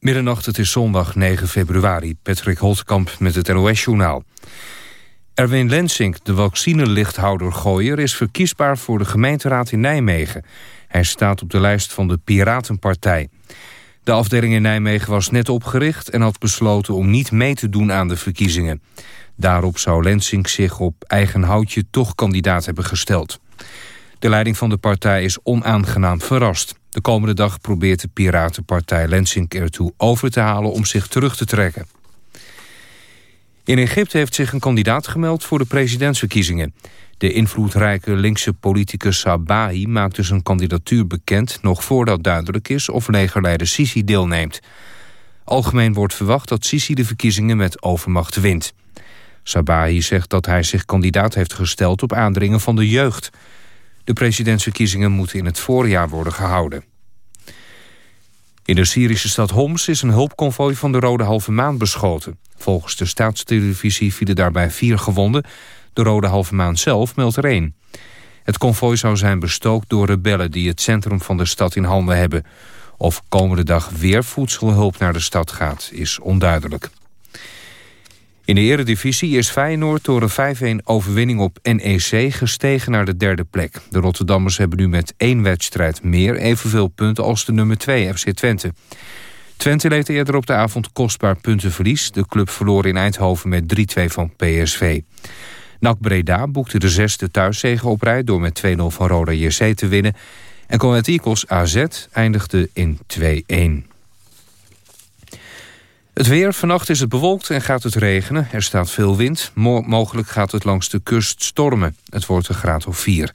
Middernacht, het is zondag 9 februari. Patrick Holtkamp met het NOS-journaal. Erwin Lensink, de vaccinelichthouder Gooier... is verkiesbaar voor de gemeenteraad in Nijmegen. Hij staat op de lijst van de Piratenpartij. De afdeling in Nijmegen was net opgericht... en had besloten om niet mee te doen aan de verkiezingen. Daarop zou Lensink zich op eigen houtje toch kandidaat hebben gesteld. De leiding van de partij is onaangenaam verrast. De komende dag probeert de Piratenpartij Lensink ertoe over te halen om zich terug te trekken. In Egypte heeft zich een kandidaat gemeld voor de presidentsverkiezingen. De invloedrijke linkse politicus Sabahi maakte zijn kandidatuur bekend... nog voordat duidelijk is of legerleider Sisi deelneemt. Algemeen wordt verwacht dat Sisi de verkiezingen met overmacht wint. Sabahi zegt dat hij zich kandidaat heeft gesteld op aandringen van de jeugd... De presidentsverkiezingen moeten in het voorjaar worden gehouden. In de Syrische stad Homs is een hulpconvoi van de Rode Halve Maan beschoten. Volgens de staatstelevisie vielen daarbij vier gewonden. De Rode Halve Maan zelf meldt er één. Het konvooi zou zijn bestookt door rebellen die het centrum van de stad in handen hebben. Of komende dag weer voedselhulp naar de stad gaat, is onduidelijk. In de eredivisie is Feyenoord door een 5-1 overwinning op NEC gestegen naar de derde plek. De Rotterdammers hebben nu met één wedstrijd meer evenveel punten als de nummer 2 FC Twente. Twente leed eerder op de avond kostbaar puntenverlies. De club verloor in Eindhoven met 3-2 van PSV. NAC Breda boekte de zesde thuiszege op rij door met 2-0 van Roda JC te winnen. En Conventicos AZ eindigde in 2-1. Het weer, vannacht is het bewolkt en gaat het regenen. Er staat veel wind. mogelijk gaat het langs de kust stormen. Het wordt een graad of 4.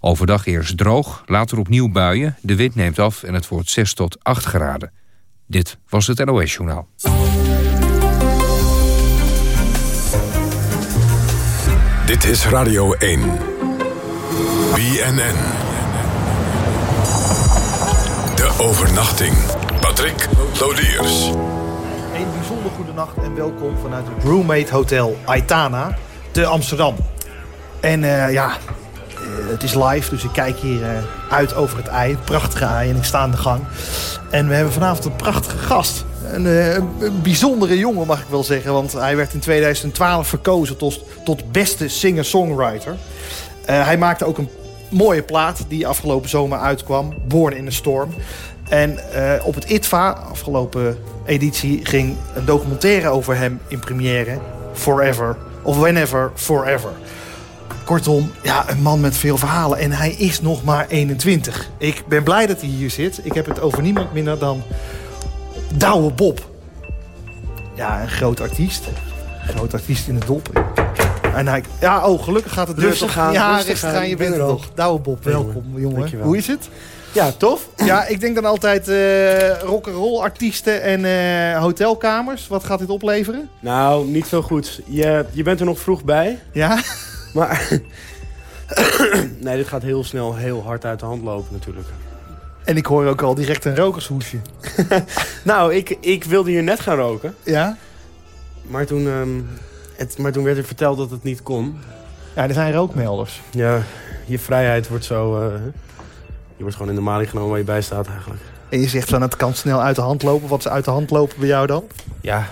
Overdag eerst droog, later opnieuw buien. De wind neemt af en het wordt 6 tot 8 graden. Dit was het NOS Journaal. Dit is Radio 1. BNN. De overnachting. Patrick Lodiers bijzonder goede nacht en welkom vanuit het Roommate Hotel Aitana te Amsterdam. En uh, ja, uh, het is live, dus ik kijk hier uh, uit over het ei, prachtige ei en ik sta aan de gang. En we hebben vanavond een prachtige gast. Een, een bijzondere jongen mag ik wel zeggen, want hij werd in 2012 verkozen tot, tot beste singer-songwriter. hij maakte ook een mooie plaat die afgelopen zomer uitkwam, Born in a Storm. En op het ITVA, afgelopen editie ging een documentaire over hem in première. Forever. Of Whenever Forever. Kortom, ja, een man met veel verhalen. En hij is nog maar 21. Ik ben blij dat hij hier zit. Ik heb het over niemand minder dan Douwe Bob. Ja, een groot artiest. Een groot artiest in de dop. En hij, ja, oh, gelukkig gaat het rustig gaan. Ja, rustig gaan. Je bent er nog. Douwe Bob, welkom, jongen. Hoe is het? Ja, tof. Ja, ik denk dan altijd uh, rock'n'roll artiesten en uh, hotelkamers. Wat gaat dit opleveren? Nou, niet veel goed. Je, je bent er nog vroeg bij. Ja? Maar... nee, dit gaat heel snel heel hard uit de hand lopen natuurlijk. En ik hoor ook al direct een rokershoesje. nou, ik, ik wilde hier net gaan roken. Ja? Maar toen, um, het, maar toen werd er verteld dat het niet kon. Ja, er zijn rookmelders. Ja, je vrijheid wordt zo... Uh, je wordt gewoon in de maling genomen waar je bij staat eigenlijk. En je zegt van het kan snel uit de hand lopen. Wat is uit de hand lopen bij jou dan? Ja,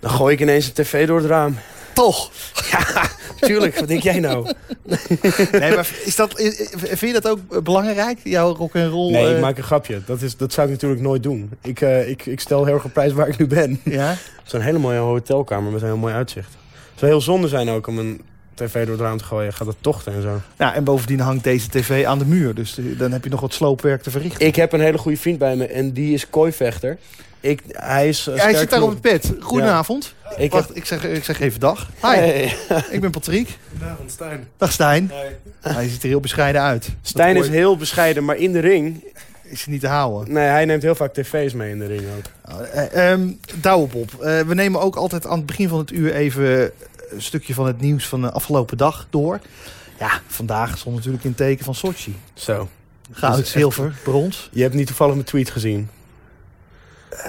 dan gooi ik ineens een tv door het raam. Toch? Ja, tuurlijk. Wat denk jij nou? nee, maar is dat, vind je dat ook belangrijk, jouw rock and roll? Nee, ik maak een grapje. Dat, is, dat zou ik natuurlijk nooit doen. Ik, uh, ik, ik stel heel erg op prijs waar ik nu ben. Ja? Het is een hele mooie hotelkamer met een heel mooi uitzicht. Het zou heel zonde zijn ook om een tv door het raam te gooien, gaat het tochten en zo. Ja, en bovendien hangt deze tv aan de muur. Dus dan heb je nog wat sloopwerk te verrichten. Ik heb een hele goede vriend bij me en die is kooivechter. Ik, hij is hij zit daar op het bed. Goedenavond. Ik, Wacht, ik, zeg, ik zeg even dag. Hi, ik ben Patrick. Goedenavond, Stijn. Dag Stijn. Hij ziet er heel bescheiden uit. Stijn is heel bescheiden, maar in de ring... Is hij niet te houden. Nee, hij neemt heel vaak tv's mee in de ring ook. Uh, um, Douwebob, uh, we nemen ook altijd aan het begin van het uur even een stukje van het nieuws van de afgelopen dag door. Ja, vandaag stond natuurlijk in teken van Sochi. Zo. Goud, zilver, brons. Je hebt niet toevallig mijn tweet gezien? Uh,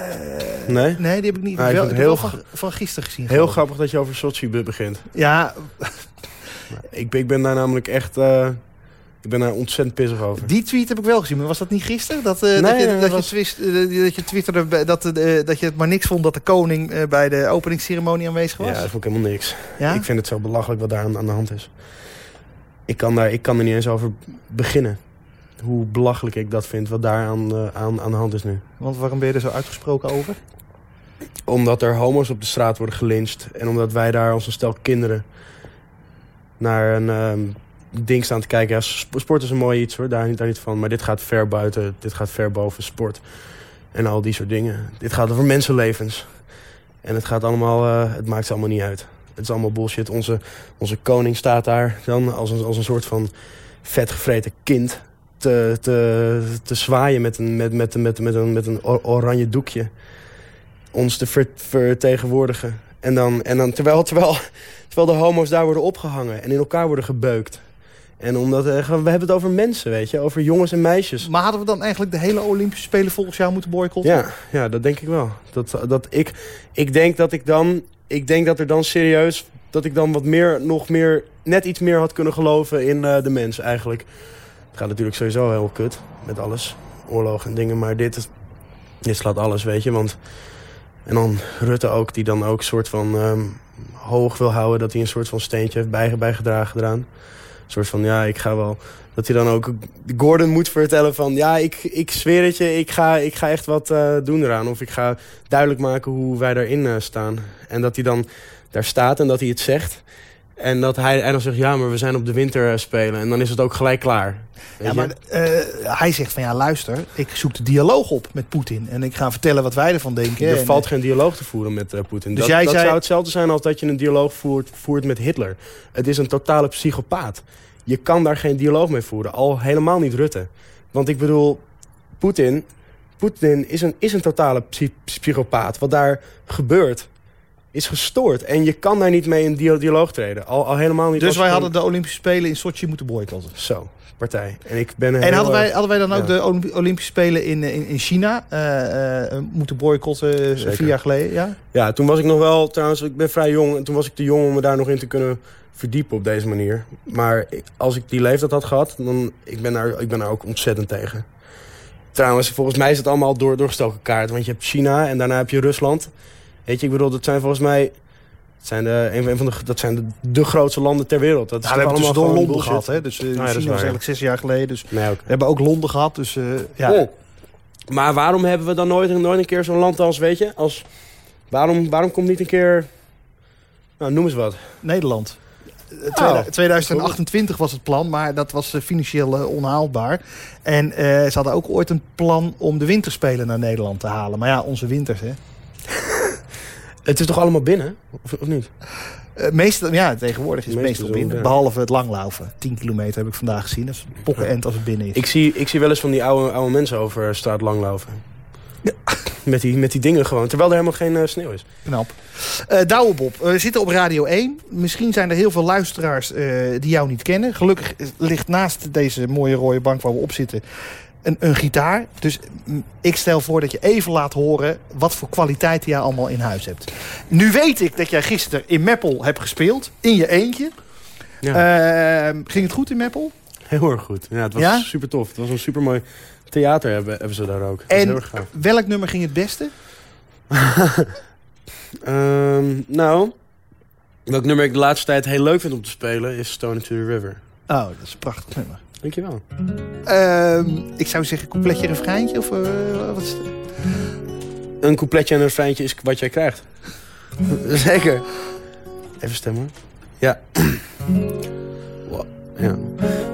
nee? Nee, die heb ik niet. Ah, wel, heel van, van gisteren gezien. Heel grappig dat je over Sochi begint. Ja. ik, ik ben daar namelijk echt... Uh, Ik ben daar ontzettend pissig over. Die tweet heb ik wel gezien, maar was dat niet gisteren? Dat, uh, Nee, dat, je, dat, dat je twist, eh, dat je twitterde dat, eh, dat je het maar niks vond dat de koning eh, bij de openingsceremonie aanwezig was? Ja, dat vond ik helemaal niks. Ja? Ik vind het zo belachelijk wat daar aan, aan de hand is. Ik kan, daar, ik kan er niet eens over beginnen. Hoe belachelijk ik dat vind, wat daar aan, eh, aan, aan de hand is nu. Want waarom ben je er zo uitgesproken over? Omdat er homo's op de straat worden gelyncht. En omdat wij daar als een stel kinderen naar een ehm, ding staan te kijken. Ja, sp- sport is een mooi iets hoor, daar niet, daar niet van. Maar dit gaat ver buiten, dit gaat ver boven sport. En al die soort dingen. Dit gaat over mensenlevens. En het gaat allemaal, eh, het maakt ze allemaal niet uit. Het is allemaal bullshit. Onze, onze koning staat daar dan als een, als een soort van vetgevreten kind te, te, te zwaaien met een, met, met, met, met een, met een or- oranje doekje. Ons te ver- vertegenwoordigen. En dan, en dan terwijl, terwijl, terwijl de homo's daar worden opgehangen en in elkaar worden gebeukt. En omdat, eh, we hebben het over mensen, weet je, over jongens en meisjes. Maar hadden we dan eigenlijk de hele Olympische Spelen volgens jou moeten boycotten? Ja, ja, dat denk ik wel. Dat, dat ik, ik denk dat ik dan, ik denk dat er dan serieus, dat ik dan wat meer, nog meer, net iets meer had kunnen geloven in eh, de mens eigenlijk. Het gaat natuurlijk sowieso heel kut met alles, oorlog en dingen, maar dit, dit slaat alles, weet je, want en dan Rutte ook, die dan ook soort van ehm, hoog wil houden, dat hij een soort van steentje heeft bij, bijgedragen eraan. Soort van, ja, ik ga wel dat hij dan ook Gordon moet vertellen van... ja, ik, ik zweer het je, ik ga, ik ga echt wat eh, doen eraan. Of ik ga duidelijk maken hoe wij daarin eh, staan. En dat hij dan daar staat en dat hij het zegt. En dat hij en dan zegt, ja, maar we zijn op de winter eh, spelen. En dan is het ook gelijk klaar. Ja, maar eh, hij zegt van ja, luister, ik zoek de dialoog op met Poetin. En ik ga vertellen wat wij ervan denken. er En, valt geen dialoog te voeren met eh, Poetin. Dus dat jij dat zei- zou hetzelfde zijn als dat je een dialoog voert, voert met Hitler. Het is een totale psychopaat. Je kan daar geen dialoog mee voeren. Al helemaal niet Rutte. Want ik bedoel, Poetin, Poetin is, een, is een totale psy- psychopaat. Wat daar gebeurt, is gestoord. En je kan daar niet mee in dia- dialoog treden. Al, al helemaal niet. dus wij hadden de Olympische Spelen in Sochi moeten boycotten. Zo, partij. En ik ben En hadden wij, hadden wij dan ook de Olymp- Olympische Spelen in, in, in China eh, eh, moeten boycotten eh, Zeker. vier jaar geleden? Ja? Ja, toen was ik nog wel, trouwens, ik ben vrij jong. En toen was ik te jong om me daar nog in te kunnen verdiepen op deze manier. Maar als ik die leeftijd had gehad, dan ik ben daar, ik ben daar ook ontzettend tegen. Trouwens, volgens mij is het allemaal door, doorgestoken kaart. Want je hebt China en daarna heb je Rusland. Weet je, ik bedoel, dat zijn volgens mij... Het zijn de, een, van- de, dat zijn de, de grootste landen ter wereld. Dat is Ja, we hebben allemaal dus door Londen bullshit? gehad. Hè? Dus eh, ja, dat is China was waar, eigenlijk zes jaar geleden. Dus Nee, we hebben ook Londen gehad. Dus eh, ja. Oh. Maar waarom hebben we dan nooit, nooit een keer zo'n land als, weet je, als... Waarom, waarom komt niet een keer... Nou, noem eens wat. Nederland. Eh, Oh. tweeda- 2028 was het plan, maar dat was eh, financieel eh, onhaalbaar. En eh, ze hadden ook ooit een plan om de winterspelen naar Nederland te halen. Maar ja, onze winters, hè. Het is toch allemaal binnen? Of, of niet? Eh, meestal, ja, tegenwoordig is het Meestal meestal binnen. ja. Behalve het langlaufen. 10 kilometer heb ik vandaag gezien. Dat is pokkenend als het binnen is. Ik zie, ik zie wel eens van die oude, oude mensen over straat langlopen. Met, die, met die dingen gewoon. Terwijl er helemaal geen eh, sneeuw is. Knap. Eh Douwe Bob, we zitten op Radio 1. Misschien zijn er heel veel luisteraars die jou niet kennen. Gelukkig ligt naast deze mooie rode bank waar we op zitten een, een gitaar. Dus ik stel voor dat je even laat horen wat voor kwaliteiten jij allemaal in huis hebt. Nu weet ik dat jij gisteren in Meppel hebt gespeeld. In je eentje. Ja, Eh, ging het goed in Meppel? heel erg goed. Ja, het was Ja? super tof. Het was een super mooi theater hebben, hebben ze daar ook. En- heel erg gaaf. Welk nummer ging het beste? Ehm, nou, welk nummer ik de laatste tijd heel leuk vind om te spelen is Stone into the River. Oh, dat is een prachtig nummer. Dankjewel. Ehm, ik zou zeggen coupletje refreintje of eh, wat is het? Een coupletje en een refreintje is wat jij krijgt. Zeker. Even stemmen. Ja.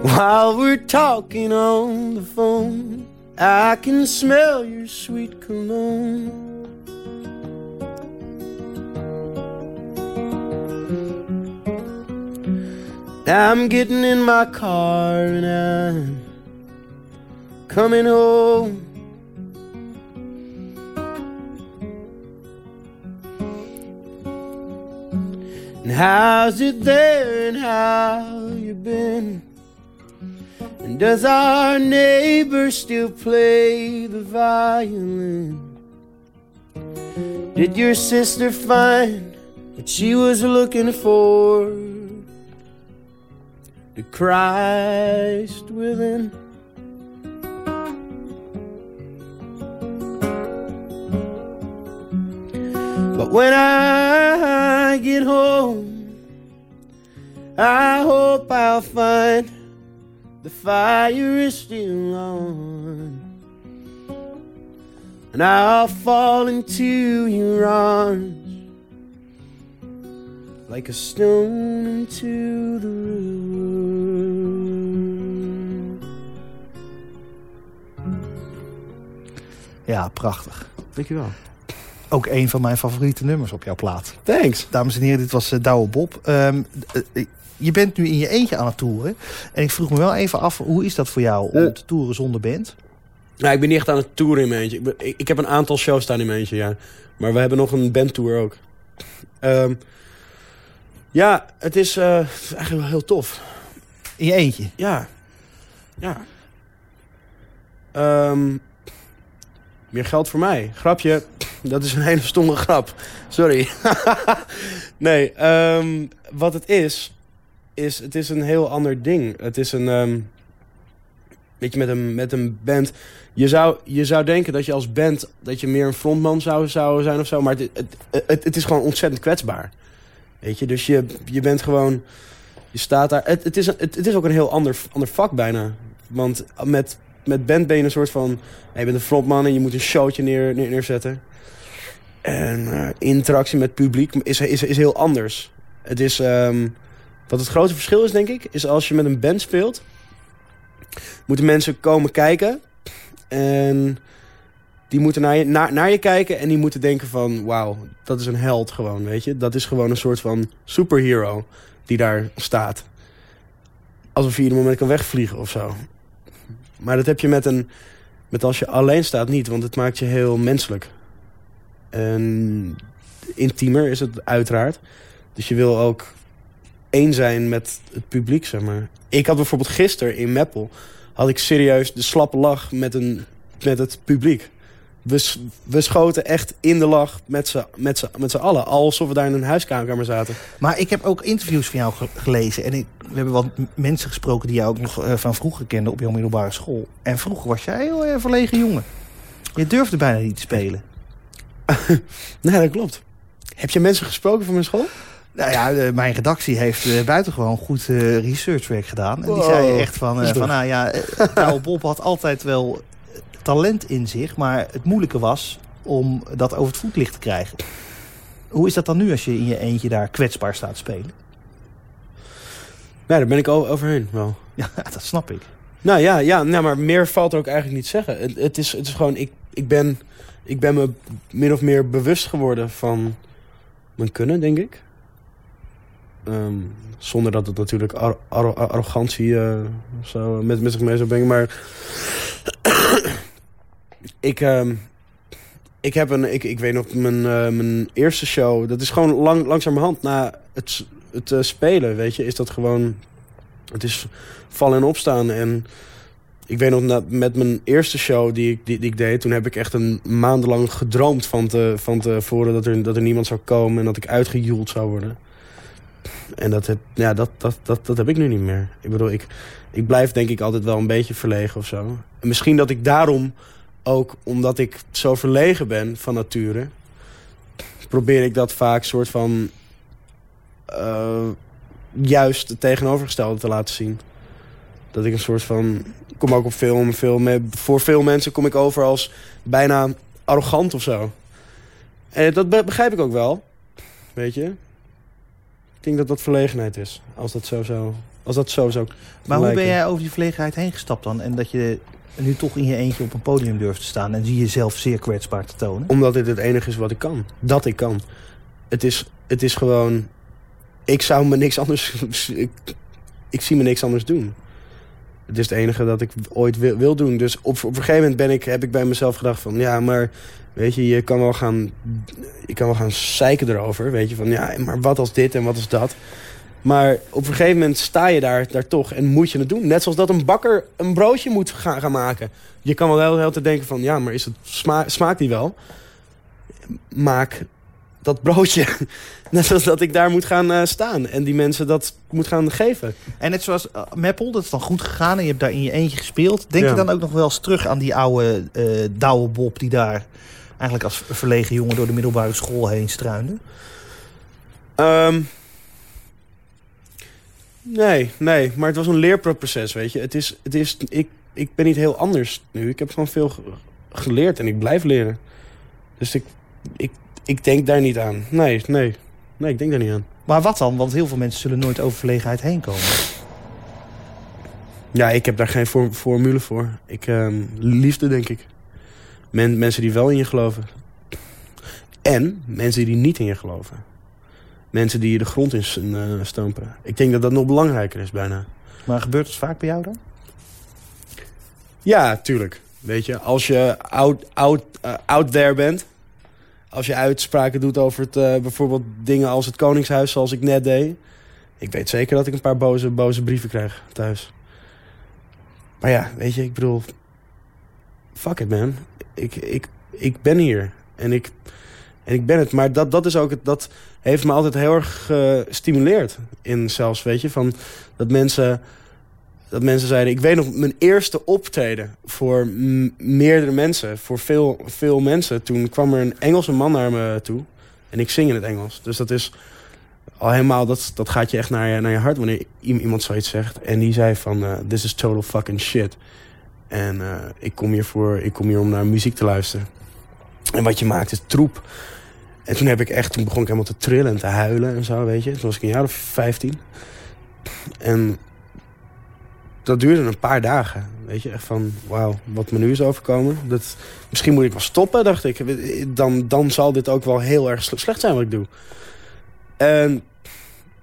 While we're talking on the phone, I can smell your sweet cologne. I'm getting in my car and I'm coming home. And how's it there and how you been? And does our neighbor still play the violin? Did your sister find what she was looking for? The Christ within. But when I get home, I hope I'll find the fire is still on. And I'll fall into your arms like a stone into the river. Ja, prachtig. Dankjewel. Ook een van mijn favoriete nummers op jouw plaat. Thanks. Dames en heren, dit was uh, Douwe Bob. Ehm, eh, je bent nu in je eentje aan het toeren. En ik vroeg me wel even af, hoe is dat voor jou om te toeren zonder band? Nou, ik ben niet echt aan het toeren in mijn eentje. Ik, ben- ik, ik heb een aantal shows staan in mijn eentje, ja. Maar we hebben nog een bandtour ook. Ehm, ja, het is, eh, eigenlijk wel heel tof. In je eentje? Ja. Ja. Ehm, meer geld voor mij. Grapje. Dat is een hele stomme grap. Sorry. nee, ehm, wat het is, is het is een heel ander ding. Het is een... ehm, weet je, met een, met een band... Je zou, je zou denken dat je als band dat je meer een frontman zou, zou zijn of zo. Maar het, het, het, het is gewoon ontzettend kwetsbaar. Weet je, dus je, je bent gewoon... Je staat daar. Het, het, is, het, het is ook een heel ander, ander vak bijna. Want met, met band ben je een soort van... Je bent een frontman en je moet een showtje neer, neer- neerzetten. En eh, interactie met publiek is, is, is heel anders. Het is... ehm, wat het grote verschil is, denk ik... is als je met een band speelt... moeten mensen komen kijken... en die moeten naar je, naar, naar je kijken... en die moeten denken van... wauw, dat is een held gewoon, weet je. Dat is gewoon een soort van superhero die daar staat. Alsof je ieder moment kan wegvliegen of zo. Maar dat heb je met een... Met als je alleen staat niet, want het maakt je heel menselijk. En intiemer is het uiteraard. Dus je wil ook één zijn met het publiek, zeg maar. Ik had bijvoorbeeld gisteren in Meppel... had ik serieus de slappe lach met, een, met het publiek. We, we schoten echt in de lach met z'n met met allen. Alsof we daar in een huiskamer zaten. Maar ik heb ook interviews van jou ge- gelezen. En ik, we hebben wat mensen gesproken die jou ook nog eh, van vroeger kenden op jouw middelbare school. En vroeger was jij heel verlegen jongen. Je durfde bijna niet te spelen. Nee, dat klopt. Heb je mensen gesproken van mijn school? Nou ja, mijn redactie heeft eh, buitengewoon goed eh, researchwerk gedaan. En die zei echt van, van nou ja, Douwe Bob had altijd wel talent in zich. Maar het moeilijke was om dat over het voetlicht te krijgen. Hoe is dat dan nu als je in je eentje daar kwetsbaar staat spelen? Nee, daar ben ik overheen wel. Ja, dat snap ik. Nou ja, ja nou, maar meer valt er ook eigenlijk niet zeggen. Het, het, is, het is gewoon, ik, ik, ben, ik ben me min of meer bewust geworden van mijn kunnen, denk ik. Ehm, zonder dat het natuurlijk ar- ar- arrogantie eh, zo met, met zich mee zou brengen. Maar ik, ehm, ik heb een, ik, ik weet nog, mijn, eh, mijn eerste show, dat is gewoon lang, langzamerhand na het, het eh, spelen, weet je, is dat gewoon, het is vallen en opstaan. En ik weet nog, met mijn eerste show die ik, die, die ik deed... toen heb ik echt een maandenlang gedroomd van, te, van tevoren... Dat er, dat er niemand zou komen en dat ik uitgejoeld zou worden. En dat, heb, ja, dat, dat, dat, dat heb ik nu niet meer. Ik bedoel, ik, ik blijf denk ik altijd wel een beetje verlegen of zo. En misschien dat ik daarom ook, omdat ik zo verlegen ben van nature... probeer ik dat vaak soort van... eh, juist het tegenovergestelde te laten zien. Dat ik een soort van... Ik kom ook op film, veel met, voor veel mensen kom ik over als bijna arrogant of zo. En dat be- begrijp ik ook wel. Weet je? Ik denk dat dat verlegenheid is. Als dat zo zou... Als dat zo zou Maar hoe ben jij over die verlegenheid heen gestapt dan? En dat je nu toch in je eentje op een podium durft te staan... en zie jezelf zeer kwetsbaar te tonen? Omdat dit het enige is wat ik kan. Dat ik kan. Het is, het is gewoon... Ik zou me niks anders... Ik, ik zie me niks anders doen. Het is het enige dat ik ooit wil, wil doen. Dus op, op een gegeven moment ben ik, heb ik bij mezelf gedacht van... Ja, maar weet je, je kan wel gaan... Je kan wel gaan zeiken erover. Weet je, van ja, maar wat als dit en wat als dat. Maar op een gegeven moment sta je daar, daar toch en moet je het doen. Net zoals dat een bakker een broodje moet gaan, gaan maken. Je kan wel heel, heel te denken van... Ja, maar is het, sma, smaakt die wel? maak dat broodje. Net als dat ik daar moet gaan uh, staan. En die mensen dat moet gaan geven. En net zoals uh, Meppel, dat is dan goed gegaan. En je hebt daar in je eentje gespeeld. Denk ja. je dan ook nog wel eens terug aan die oude uh, Douwe Bob... die daar eigenlijk als verlegen jongen door de middelbare school heen struinde? Um, nee, nee. Maar het was een leerproces, weet je. Het is, het is, ik, ik ben niet heel anders nu. Ik heb gewoon veel geleerd en ik blijf leren. Dus ik, ik, ik denk daar niet aan. Nee, nee. Nee, ik denk daar niet aan. Maar wat dan? Want heel veel mensen zullen nooit over verlegenheid heen komen. Ja, ik heb daar geen formule voor. Ik, uh, liefde, denk ik. Men, mensen die wel in je geloven. En mensen die niet in je geloven. Mensen die je de grond in uh, stampen. Ik denk dat dat nog belangrijker is bijna. Maar gebeurt het vaak bij jou dan? Ja, tuurlijk. Weet je, als je out, out, uh, out there bent... als je uitspraken doet over het, uh, bijvoorbeeld dingen als het Koningshuis... zoals ik net deed... ik weet zeker dat ik een paar boze, boze brieven krijg thuis. Maar ja, weet je, ik bedoel... Fuck it, man. Ik, ik, ik ben hier. En ik, en ik ben het. Maar dat, dat is ook het... Dat heeft me altijd heel erg gestimuleerd. In zelfs, weet je, van... dat mensen dat mensen zeiden... ik weet nog mijn eerste optreden voor meerdere mensen. Voor veel, veel mensen. Toen kwam er een Engelse man naar me toe. En ik zing in het Engels. Dus dat is al helemaal... dat, dat gaat je echt naar je, naar je hart wanneer iemand zoiets zegt. En die zei van... Uh, this is total fucking shit. En uh, ik, kom hier voor, ik kom hier om naar muziek te luisteren. En wat je maakt is troep. En toen heb ik echt... toen begon ik helemaal te trillen en te huilen en zo, weet je. Toen was ik een jaar of 15. En dat duurde een paar dagen. Weet je, echt van, wauw, wat me nu is overkomen. Dat, misschien moet ik wel stoppen, dacht ik. Dan, dan zal dit ook wel heel erg slecht zijn wat ik doe. En,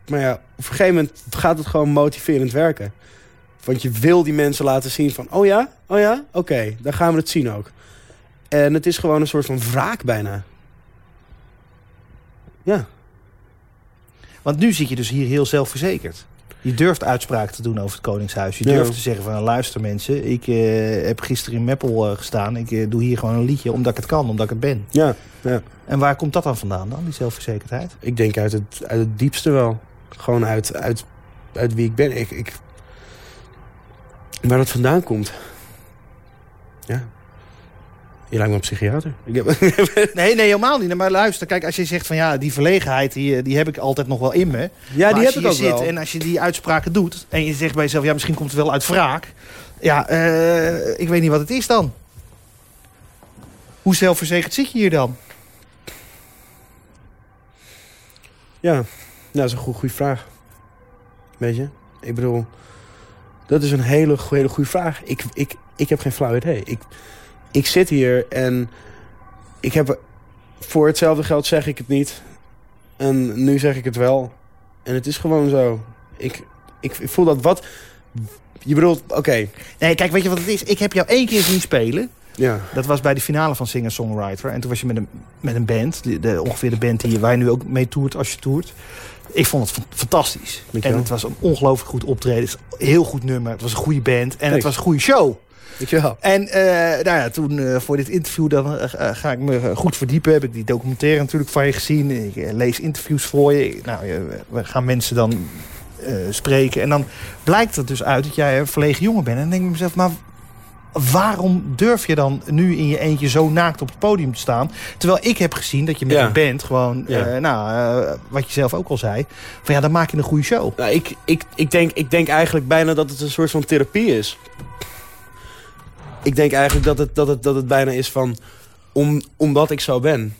maar ja, op een gegeven moment gaat het gewoon motiverend werken. Want je wil die mensen laten zien van, oh ja, oh ja, oké, dan gaan we het zien ook. En het is gewoon een soort van wraak bijna. Ja. Want nu zit je dus hier heel zelfverzekerd. Je durft uitspraken te doen over het Koningshuis. Je durft te zeggen van luister mensen, ik uh, heb gisteren in Meppel uh, gestaan. Ik uh, doe hier gewoon een liedje omdat ik het kan, omdat ik het ben. Ja, ja. En waar komt dat dan vandaan dan, die zelfverzekerdheid? Ik denk uit het, uit het diepste wel. Gewoon uit, uit, uit wie ik ben. Ik, ik, waar dat vandaan komt. Ja. Je lijkt me een psychiater. nee, nee, helemaal niet. Maar luister, kijk, als je zegt van ja, die verlegenheid, die, die heb ik altijd nog wel in me. Ja, maar die heb ik ook zit wel. En als je die uitspraken doet en je zegt bij jezelf, ja, misschien komt het wel uit wraak. Ja, uh, ik weet niet wat het is dan. Hoe zelfverzekerd zit je hier dan? Ja, dat is een goede, goede vraag. Weet je, ik bedoel, dat is een hele, hele goede vraag. Ik, ik, ik heb geen flauw idee. Ik, ik zit hier en ik heb... Voor hetzelfde geld zeg ik het niet. En nu zeg ik het wel. En het is gewoon zo. Ik, ik, ik voel dat wat... Je bedoelt, oké. Okay. Nee, kijk, weet je wat het is? Ik heb jou één keer zien spelen. Ja. Dat was bij de finale van Singer-Songwriter. En toen was je met een, met een band. De, de, ongeveer de band die waar je nu ook mee toert als je toert. Ik vond het fantastisch. En het was een ongelooflijk goed optreden. Heel goed nummer. Het was een goede band. En Thanks. het was een goede show. En uh, nou ja, toen uh, voor dit interview dan, uh, ga ik me goed verdiepen. Heb ik die documentaire natuurlijk van je gezien. Ik lees interviews voor je. Nou, we gaan mensen dan spreken. En dan blijkt het dus uit dat jij een verlegen jongen bent. En dan denk ik mezelf, maar waarom durf je dan nu in je eentje zo naakt op het podium te staan? Terwijl ik heb gezien dat je met Ja. een band gewoon, Ja. eh, nou, eh, wat je zelf ook al zei, van ja, dan maak je een goede show. Nou, ik, ik, ik, denk, ik denk eigenlijk bijna dat het een soort van therapie is. Ik denk eigenlijk dat het, dat het, dat het bijna is van... Om, omdat ik zo ben.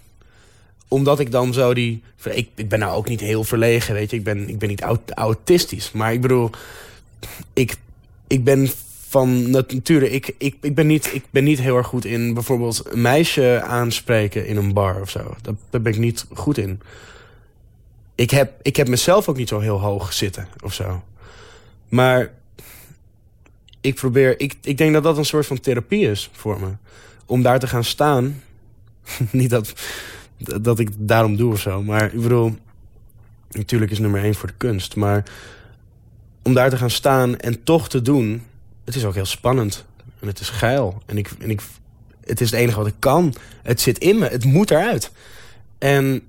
Omdat ik dan zo die... Ik, ik ben nou ook niet heel verlegen, weet je. Ik ben, ik ben niet aut- autistisch. Maar ik bedoel... Ik, ik ben van nature... Ik, ik, ik, ben niet, ik ben niet heel erg goed in bijvoorbeeld een meisje aanspreken in een bar of zo. Dat, daar ben ik niet goed in. Ik heb, ik heb mezelf ook niet zo heel hoog zitten of zo. Maar ik probeer... Ik, ik denk dat dat een soort van therapie is voor me. Om daar te gaan staan. niet dat, dat ik daarom doe of zo. Maar ik bedoel... Natuurlijk is nummer één voor de kunst. Maar om daar te gaan staan en toch te doen... Het is ook heel spannend. En het is geil. En, ik, en ik, het is het enige wat ik kan. Het zit in me. Het moet eruit. En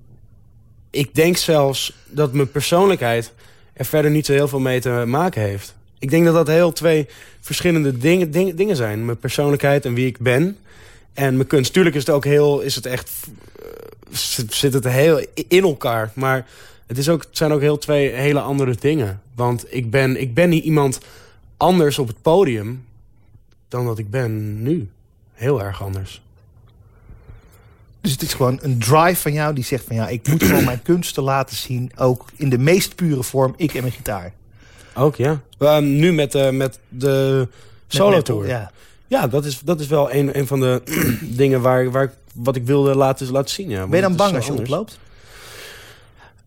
ik denk zelfs dat mijn persoonlijkheid er verder niet zo heel veel mee te maken heeft. Ik denk dat dat heel twee verschillende dingen, dingen, dingen zijn. Mijn persoonlijkheid en wie ik ben. En mijn kunst. Tuurlijk is het ook heel, is het echt, uh, zit het heel in elkaar. Maar het, is ook, het zijn ook heel twee hele andere dingen. Want ik ben, ik ben niet iemand anders op het podium dan dat ik ben nu. Heel erg anders. Dus het is gewoon een drive van jou die zegt van ja, ik moet gewoon mijn kunsten laten zien. Ook in de meest pure vorm, ik en mijn gitaar. Ook, ja. Uh, nu met, uh, met de solo tour. Ja, ja dat, is, dat is wel een, een van de dingen waar, waar wat ik wilde laten, laten zien. Ja. Ben je dan bang als je oploopt?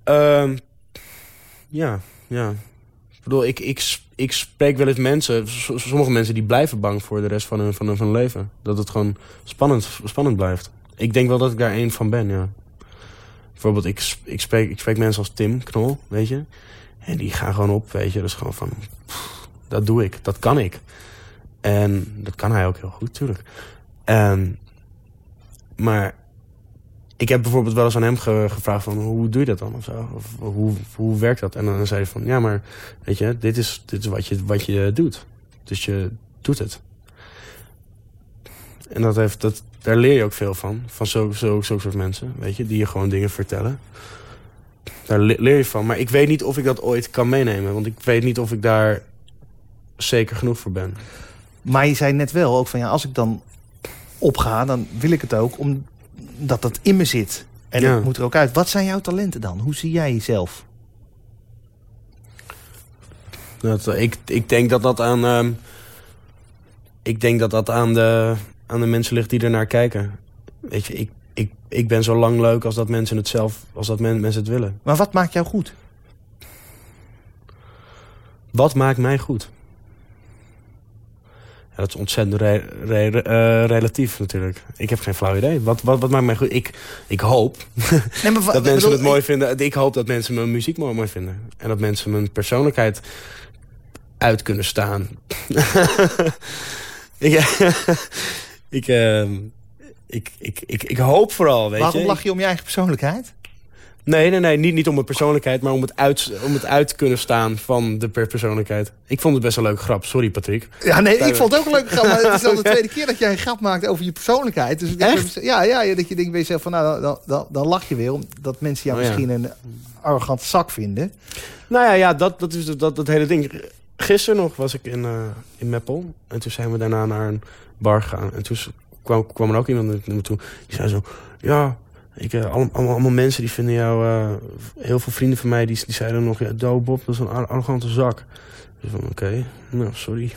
Uh, ja, ja. Ik bedoel, ik, ik, ik spreek wel eens mensen, sommige mensen die blijven bang voor de rest van hun, van hun, van hun leven. Dat het gewoon spannend, spannend blijft. Ik denk wel dat ik daar één van ben, ja. Bijvoorbeeld, ik, ik, spreek, ik spreek mensen als Tim Knol, weet je. En die gaan gewoon op, weet je. Dus gewoon van, dat doe ik, dat kan ik. En dat kan hij ook heel goed, natuurlijk. En, maar ik heb bijvoorbeeld wel eens aan hem ge gevraagd van, hoe doe je dat dan? Of, zo? of hoe, hoe werkt dat? En dan zei hij van, ja, maar weet je, dit is, dit is wat, je, wat je doet. Dus je doet het. En dat heeft, dat, daar leer je ook veel van. Van zo, zo, zo soort mensen, weet je, die je gewoon dingen vertellen. Daar leer je van. Maar ik weet niet of ik dat ooit kan meenemen. Want ik weet niet of ik daar zeker genoeg voor ben. Maar je zei net wel ook van ja, als ik dan opga, dan wil ik het ook omdat dat in me zit. En ja. het moet er ook uit. Wat zijn jouw talenten dan? Hoe zie jij jezelf? Dat, ik, ik denk dat dat aan... Um, ik denk dat dat aan de, aan de mensen ligt die ernaar kijken. Weet je, ik, ik, ben zo lang leuk als dat mensen het zelf, als dat men, mensen het willen. Maar wat maakt jou goed? Wat maakt mij goed? Ja, dat is ontzettend re re uh, relatief natuurlijk. Ik heb geen flauw idee. Wat, wat, wat maakt mij goed? Ik, ik hoop nee, maar dat mensen bedoel, het mooi vinden. Ik hoop dat mensen mijn muziek mooi, mooi vinden. En dat mensen mijn persoonlijkheid uit kunnen staan. ik, ik, uh, ik, ik, ik, ik hoop vooral, weet Waarom je. lach je om je eigen persoonlijkheid? Nee, nee, nee. Niet, niet om mijn persoonlijkheid, maar om het, uit, om het uit te kunnen staan van de persoonlijkheid. Ik vond het best een leuke grap. Sorry, Patrick. Ja, nee, ik vond het ook een leuke grap. Maar het is al de tweede keer dat jij een grap maakt over je persoonlijkheid. Dus Echt? Ja, ja, dat je denkt bij jezelf van, nou, dan, dan, dan lach je weer. Omdat mensen jou Oh, ja. misschien een arrogante zak vinden. Nou ja, ja dat, dat is dat, dat hele ding. Gisteren nog was ik in, uh, in Meppel. En toen zijn we daarna naar een bar gegaan. En toen kwam, kwam er ook iemand naar me toe. Die zei zo, ja, ik, uh, allemaal, allemaal mensen die vinden jou... Uh, heel veel vrienden van mij die, die zeiden nog... Ja, Douwe Bob, dat is een arrogante zak. Dus van, oké, okay, nou, sorry.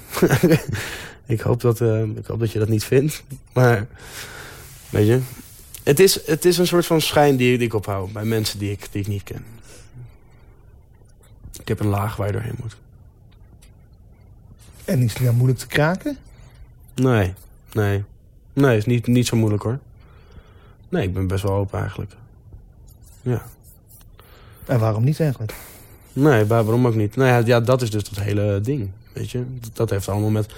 ik, hoop dat, uh, ik hoop dat je dat niet vindt. Maar, weet je... Het is, het is een soort van schijn die, die ik ophoud bij mensen die ik, die ik niet ken. Ik heb een laag waar je doorheen moet. En is het dan moeilijk te kraken? Nee, nee. Nee, is niet, niet zo moeilijk hoor. Nee, ik ben best wel open eigenlijk. Ja. En waarom niet eigenlijk? Nee, waarom ook niet? Nou ja, ja, dat is dus dat hele ding. Weet je, dat heeft allemaal met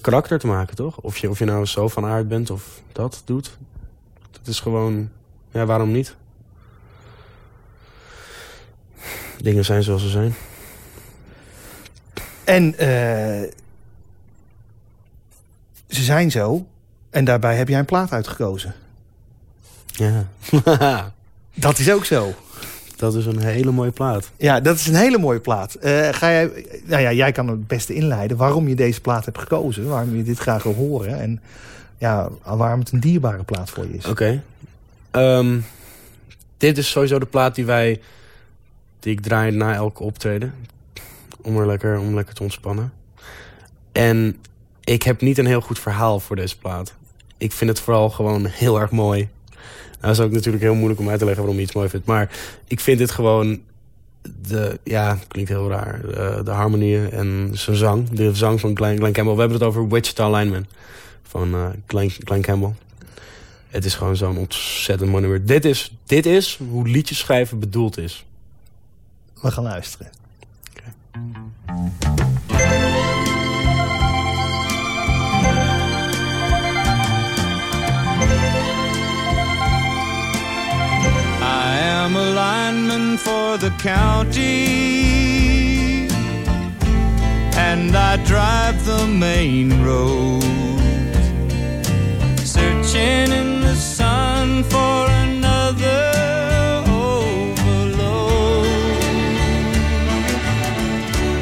karakter te maken, toch? Of je, of je nou zo van aard bent of dat doet. Dat is gewoon, ja, waarom niet? Dingen zijn zoals ze zijn. En uh, ze zijn zo. En daarbij heb jij een plaat uitgekozen. Ja. dat is ook zo. Dat is een hele mooie plaat. Ja, dat is een hele mooie plaat. Uh, ga jij, nou ja, jij kan het beste inleiden waarom je deze plaat hebt gekozen. Waarom je dit graag wil horen. En ja, waarom het een dierbare plaat voor je is. Oké. Okay. Um, dit is sowieso de plaat die wij... Die ik draai na elke optreden. Om, er lekker, om lekker te ontspannen. En ik heb niet een heel goed verhaal voor deze plaat. Ik vind het vooral gewoon heel erg mooi. Nou is ook natuurlijk heel moeilijk om uit te leggen waarom je iets mooi vindt. Maar ik vind dit gewoon... De, ja, klinkt heel raar. De, de harmonieën en zijn zang. De zang van Glenn, Glenn Campbell. We hebben het over Wichita Lineman. Van uh, Glenn, Glenn Campbell. Het is gewoon zo'n ontzettend mooi nummer. Dit is, dit is hoe liedjes schrijven bedoeld is. We gaan luisteren. Okay. I'm a lineman for the county, and I drive the main road, searching in the sun for another overload.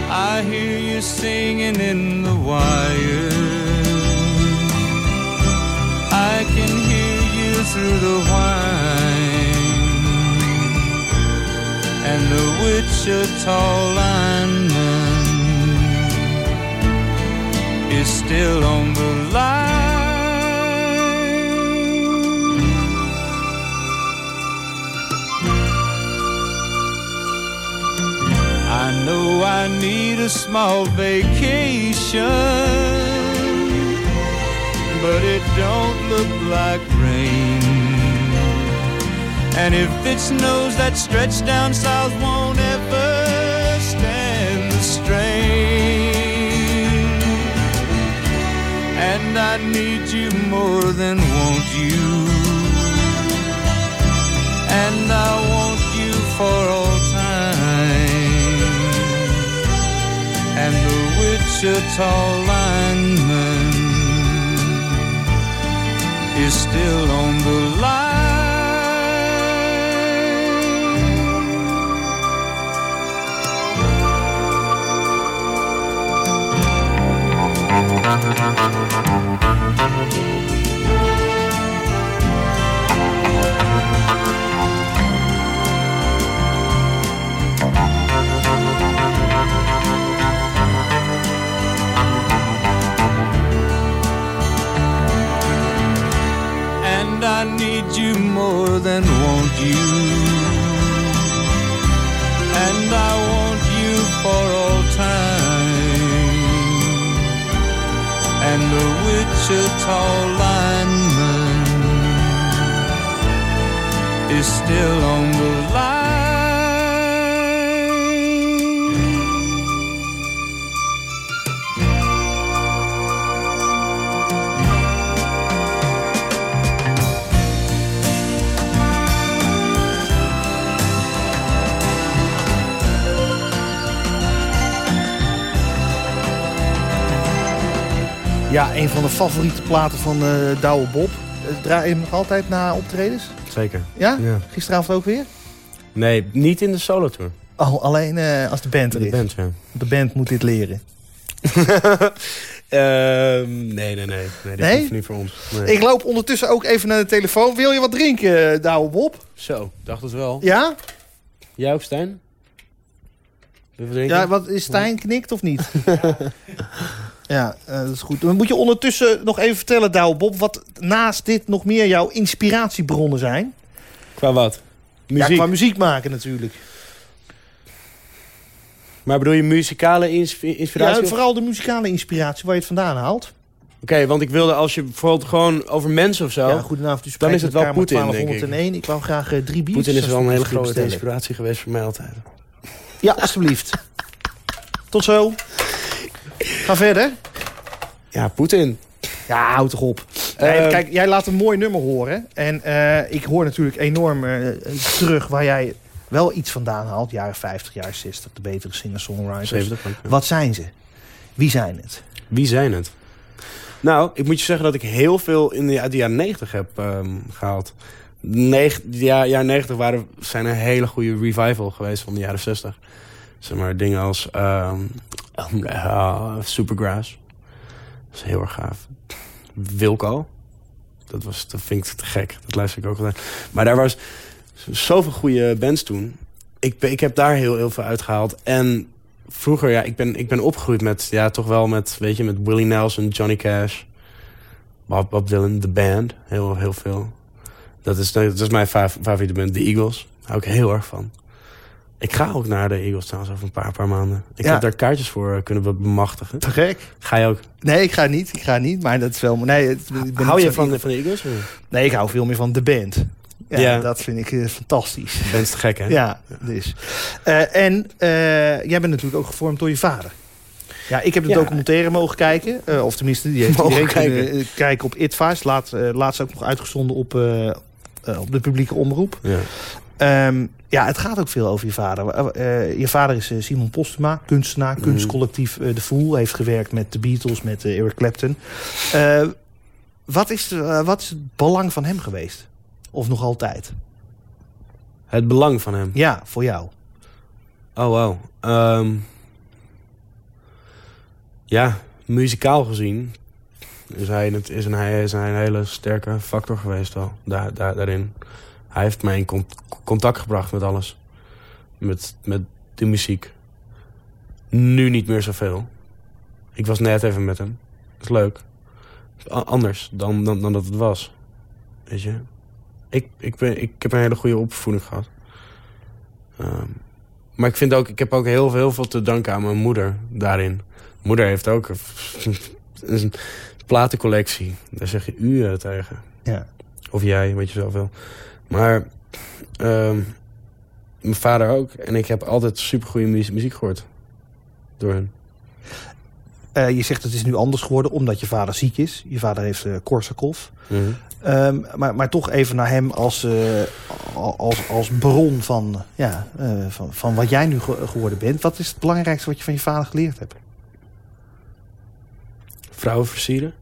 I hear you singing in the wire. I can hear you through the whine and the Wichita lineman is still on the line. I know I need a small vacation, but it don't look like rain. And if it snows, that stretch down south won't ever stand the strain. And I need you more than want you. And I want you for all time. And the Wichita lineman is still on the line. Een van de favoriete platen van eh Douwe Bob. Eh, Draai je hem nog altijd na optredens? Zeker. Ja? Ja. Gisteravond ook weer? Nee, niet in de solo tour. Oh, alleen eh, als de band er De is. band, ja. De band moet dit leren. Ehm, nee, nee, nee. Nee, dit Nee? hoeft niet voor ons. Nee. Ik loop ondertussen ook even naar de telefoon. Wil je wat drinken, Douwe Bob? Zo, dacht het wel. Ja? Jij ook, Stijn? Wil je wat drinken? Ja, wat is Stijn knikt of niet? ja, eh, dat is goed. Dan moet je ondertussen nog even vertellen, Douwe Bob... wat naast dit nog meer jouw inspiratiebronnen zijn. Qua wat? Muziek. Ja, qua muziek maken natuurlijk. Maar bedoel je muzikale ins- inspiratie? Ja, vooral de muzikale inspiratie waar je het vandaan haalt. Oké, want ik wilde als je bijvoorbeeld gewoon over mensen of zo... Ja, goedenavond. U Dan is het wel Poetin, denk ik. 1201. Ik wou graag eh, drie biertjes. Poetin is wel een hele grote bestellen. inspiratie geweest voor mij altijd. Ja, alstublieft. Tot zo. Ga verder. Ja, Poetin. Ja, houd toch op. Nee, Eh, kijk, jij laat een mooi nummer horen. En eh, ik hoor natuurlijk enorm eh, terug waar jij wel iets vandaan haalt. Jaren 50, jaren 60, de betere singer-songwriters. 70 ook, ja. Wat zijn ze? Wie zijn het? Wie zijn het? Nou, ik moet je zeggen dat ik heel veel in de, uit de jaren 90 heb ehm, gehaald. Neg, ja, jaren 90 waren, zijn een hele goede revival geweest van de jaren 60. Zeg maar dingen als ehm, eh, Supergrass. Dat is heel erg gaaf. Wilco. Dat, was, dat vind ik te gek. Dat luister ik ook altijd. Maar daar was zoveel goede bands toen. Ik, ik heb daar heel, heel veel uitgehaald. En vroeger, ja, ik ben, ik ben opgegroeid met, ja, toch wel met, weet je, met Willie Nelson, Johnny Cash, Bob, Bob Dylan, The Band, heel, heel veel. Dat is, dat is mijn fav- favoriete band, The Eagles. Daar hou ik heel erg van. Ik ga ook naar de Eagles trouwens over een paar, paar maanden. Ik Ja. heb daar kaartjes voor eh, kunnen we bemachtigen. Te gek. Ga je ook? Nee, ik ga niet. Ik ga niet. Maar dat is wel... Nee, het, ik ben hou je van, de- van de Eagles? Nee, ik hou veel meer van de band. Ja, Ja. dat vind ik eh, fantastisch. Band is te gek, hè? Ja, dus. Eh, en eh, jij bent natuurlijk ook gevormd door je vader. Ja, ik heb de Ja. documentaire mogen kijken. of tenminste, die heeft Mogen iedereen kijken. kijken op ITVA's. Laat, laatst ook nog uitgezonden op, op de publieke omroep. Ja. Ehm, ja, het gaat ook veel over je vader. Eh, eh, je vader is eh, Simon Postuma, kunstenaar, kunstcollectief eh, De Fool. Heeft gewerkt met de Beatles, met Eric Clapton. Wat, is de, wat is het belang van hem geweest? Of nog altijd? Het belang van hem. Ja, voor jou. Oh, wow. Ehm, ja, muzikaal gezien is hij, is een, hij een hele sterke factor geweest wel, daar, daar, daarin. Hij heeft mij in con- contact gebracht met alles. Met, met de muziek. Nu niet meer zoveel. Ik was net even met hem. Dat is leuk. A- anders dan, dan, dan dat het was. Weet je? Ik, ik, ben, ik heb een hele goede opvoeding gehad. Ehm, maar ik vind ook, ik heb ook heel, heel veel te danken aan mijn moeder daarin. Moeder heeft ook een, een platencollectie. Daar zeg je uren tegen. Ja. Of jij, weet je zoveel. Maar ehm, mijn vader ook. En ik heb altijd supergoeie mu muziek gehoord. Door hen. Eh, je zegt het is nu anders geworden omdat je vader ziek is. Je vader heeft eh Korsakoff. Mhm. Ehm, maar, maar toch even naar hem als, eh, als, als bron van, ja, van, van wat jij nu ge- geworden bent. Wat is het belangrijkste wat je van je vader geleerd hebt? Vrouwen versieren.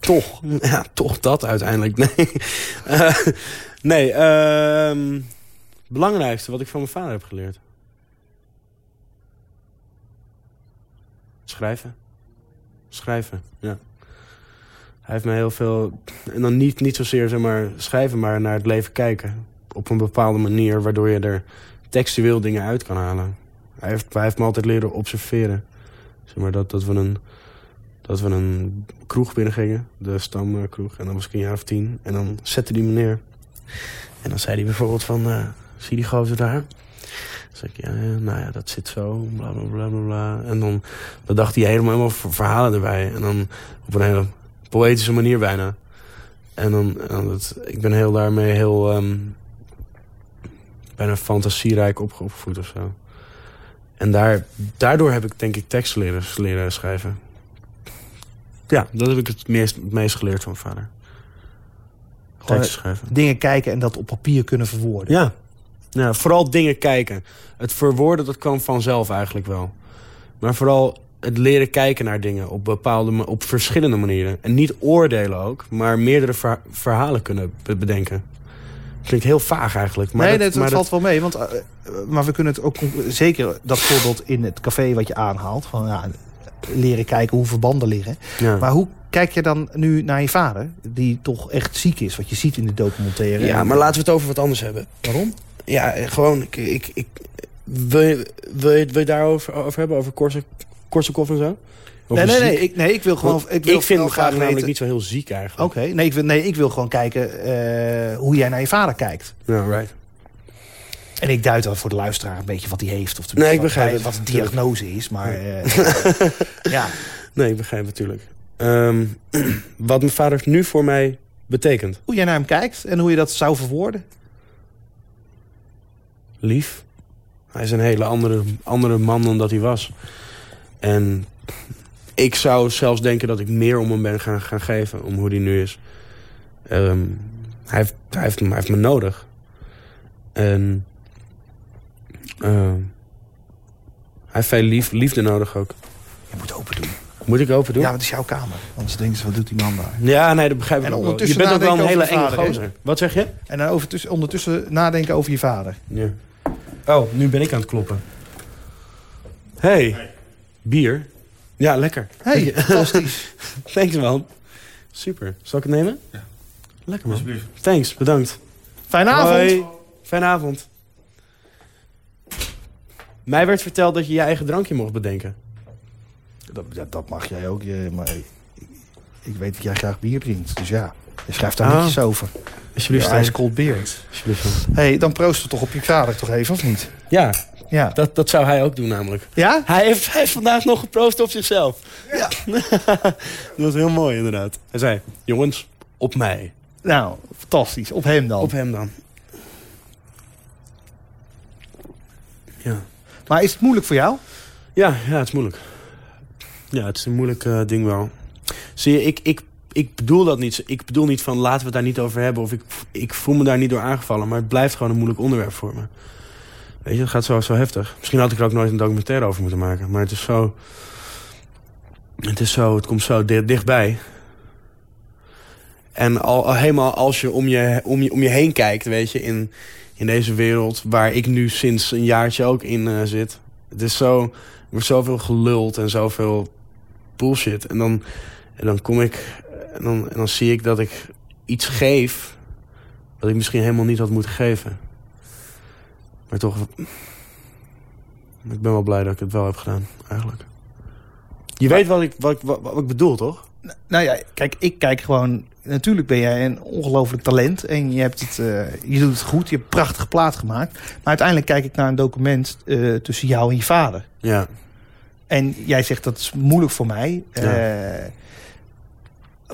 toch. Ja, toch dat uiteindelijk. Nee. Nee, het belangrijkste wat ik van mijn vader heb geleerd. Schrijven. Schrijven, ja. Hij heeft me heel veel... En dan niet, niet zozeer zeg maar, schrijven, maar naar het leven kijken. Op een bepaalde manier, waardoor je er textueel dingen uit kan halen. Hij heeft, hij heeft me altijd leren observeren. Zeg maar dat, dat we een dat we een kroeg binnen gingen, de stamkroeg. En dan was ik een jaar of tien. En dan zette die meneer. En dan zei hij bijvoorbeeld van, eh, zie die gozer daar? Dan zei ik, ja, nou ja, dat zit zo, bla bla bla bla. En dan, dan dacht hij helemaal, helemaal ver- verhalen erbij. En dan op een hele poëtische manier bijna. En dan, dat, ik ben heel daarmee heel, ehm, bijna fantasierijk opge- opgevoed of zo. En daar, daardoor heb ik denk ik teksten leren, leren schrijven. Ja, dat heb ik het meest, het meest geleerd van mijn vader. Gewoon schrijven. dingen kijken en dat op papier kunnen verwoorden. Ja. ja, vooral dingen kijken. Het verwoorden, dat kan vanzelf eigenlijk wel. Maar vooral het leren kijken naar dingen op bepaalde, op verschillende manieren. En niet oordelen ook, maar meerdere ver- verhalen kunnen be- bedenken. Klinkt heel vaag eigenlijk. Maar nee, dat, dat, dat maar valt wel mee. Want, eh, eh, maar we kunnen het ook zeker dat voorbeeld in het café wat je aanhaalt. Van, ja, leren kijken hoe verbanden liggen. ja. Maar hoe kijk je dan nu naar je vader, die toch echt ziek is? Wat je ziet in de documentaire. ja, maar laten we het over wat anders hebben. Waarom? Ja, gewoon, ik, ik, ik, wil, je, wil, je, wil je daarover over hebben? Over Korsa- Korsakoff en zo? Nee, nee, nee. Ik, nee, ik wil gewoon. Want Ik, wil ik vind mijn vooral vader namelijk niet zo heel ziek eigenlijk. Oké, nee, ik wil, nee, ik wil gewoon kijken eh, hoe jij naar je vader kijkt. Ja, right. En ik duid dan voor de luisteraar een beetje wat hij heeft. Of Nee, ik wat, begrijp het. wat de diagnose is. Maar eh, ja, Nee, ik begrijp het natuurlijk. Ehm, wat mijn vader nu voor mij betekent. hoe jij naar hem kijkt en hoe je dat zou verwoorden. Lief. Hij is een hele andere, andere man dan dat hij was. En ik zou zelfs denken dat ik meer om hem ben gaan, gaan geven. Om hoe hij nu is. Ehm, hij, heeft, hij, heeft, hij heeft me nodig. En... ehm, hij heeft veel lief, liefde nodig ook. Je moet open doen. Moet ik open doen? Ja, het is jouw kamer. Anders denken ze, wat doet die man daar? Ja, nee, dat begrijp ik ook wel. Je bent ook wel een hele enge. Wat zeg je? En dan ondertussen nadenken over je vader. Ja. Oh, nu ben ik aan het kloppen. Hey, bier. Ja, lekker. hey, fantastisch. Thanks man. Super. Zal ik het nemen? Ja. Lekker man. Thanks, bedankt. Fijne avond. Hoi. Fijne avond. Mij werd verteld dat je je eigen drankje mocht bedenken. Dat, dat, dat mag jij ook. Maar ik, ik weet dat jij graag bier drinkt. Dus ja, je schrijft daar Ah. netjes over. Alsjeblieft. Ja, ice cold beer. Alsjeblieft. hey, dan proosten we toch op je vader toch even, of niet? Ja, Ja. dat, dat zou hij ook doen namelijk. Ja? Hij heeft, hij heeft vandaag nog geproost op zichzelf. Ja. dat was heel mooi inderdaad. Hij zei, jongens, op mij. Nou, fantastisch. Op hem dan. Op hem dan. Ja. Maar is het moeilijk voor jou? Ja, ja, het is moeilijk. Ja, het is een moeilijk eh, ding wel. Zie je, ik, ik ik bedoel dat niet. Ik bedoel niet van laten we het daar niet over hebben. Of ik, ik voel me daar niet door aangevallen. Maar het blijft gewoon een moeilijk onderwerp voor me. Weet je, het gaat zo, zo heftig. Misschien had ik er ook nooit een documentaire over moeten maken. Maar het is zo... Het is zo, het komt zo dichtbij. En al, al, helemaal als je om, je om je om je heen kijkt, weet je, in, in deze wereld waar ik nu sinds een jaartje ook in uh, zit. Het is zo, er wordt zoveel geluld en zoveel bullshit. En dan, en dan kom ik, en dan, en dan zie ik dat ik iets geef dat ik misschien helemaal niet had moeten geven. Maar toch, ik ben wel blij dat ik het wel heb gedaan, eigenlijk. Je weet wat ik, wat, ik, wat, wat ik bedoel, toch? Nou ja, kijk, ik kijk gewoon... Natuurlijk ben jij een ongelooflijk talent. En je, hebt het, uh, je doet het goed. Je hebt een prachtige plaat gemaakt. Maar uiteindelijk kijk ik naar een document uh, tussen jou en je vader. Ja. En jij zegt dat is moeilijk voor mij. Ja. Uh,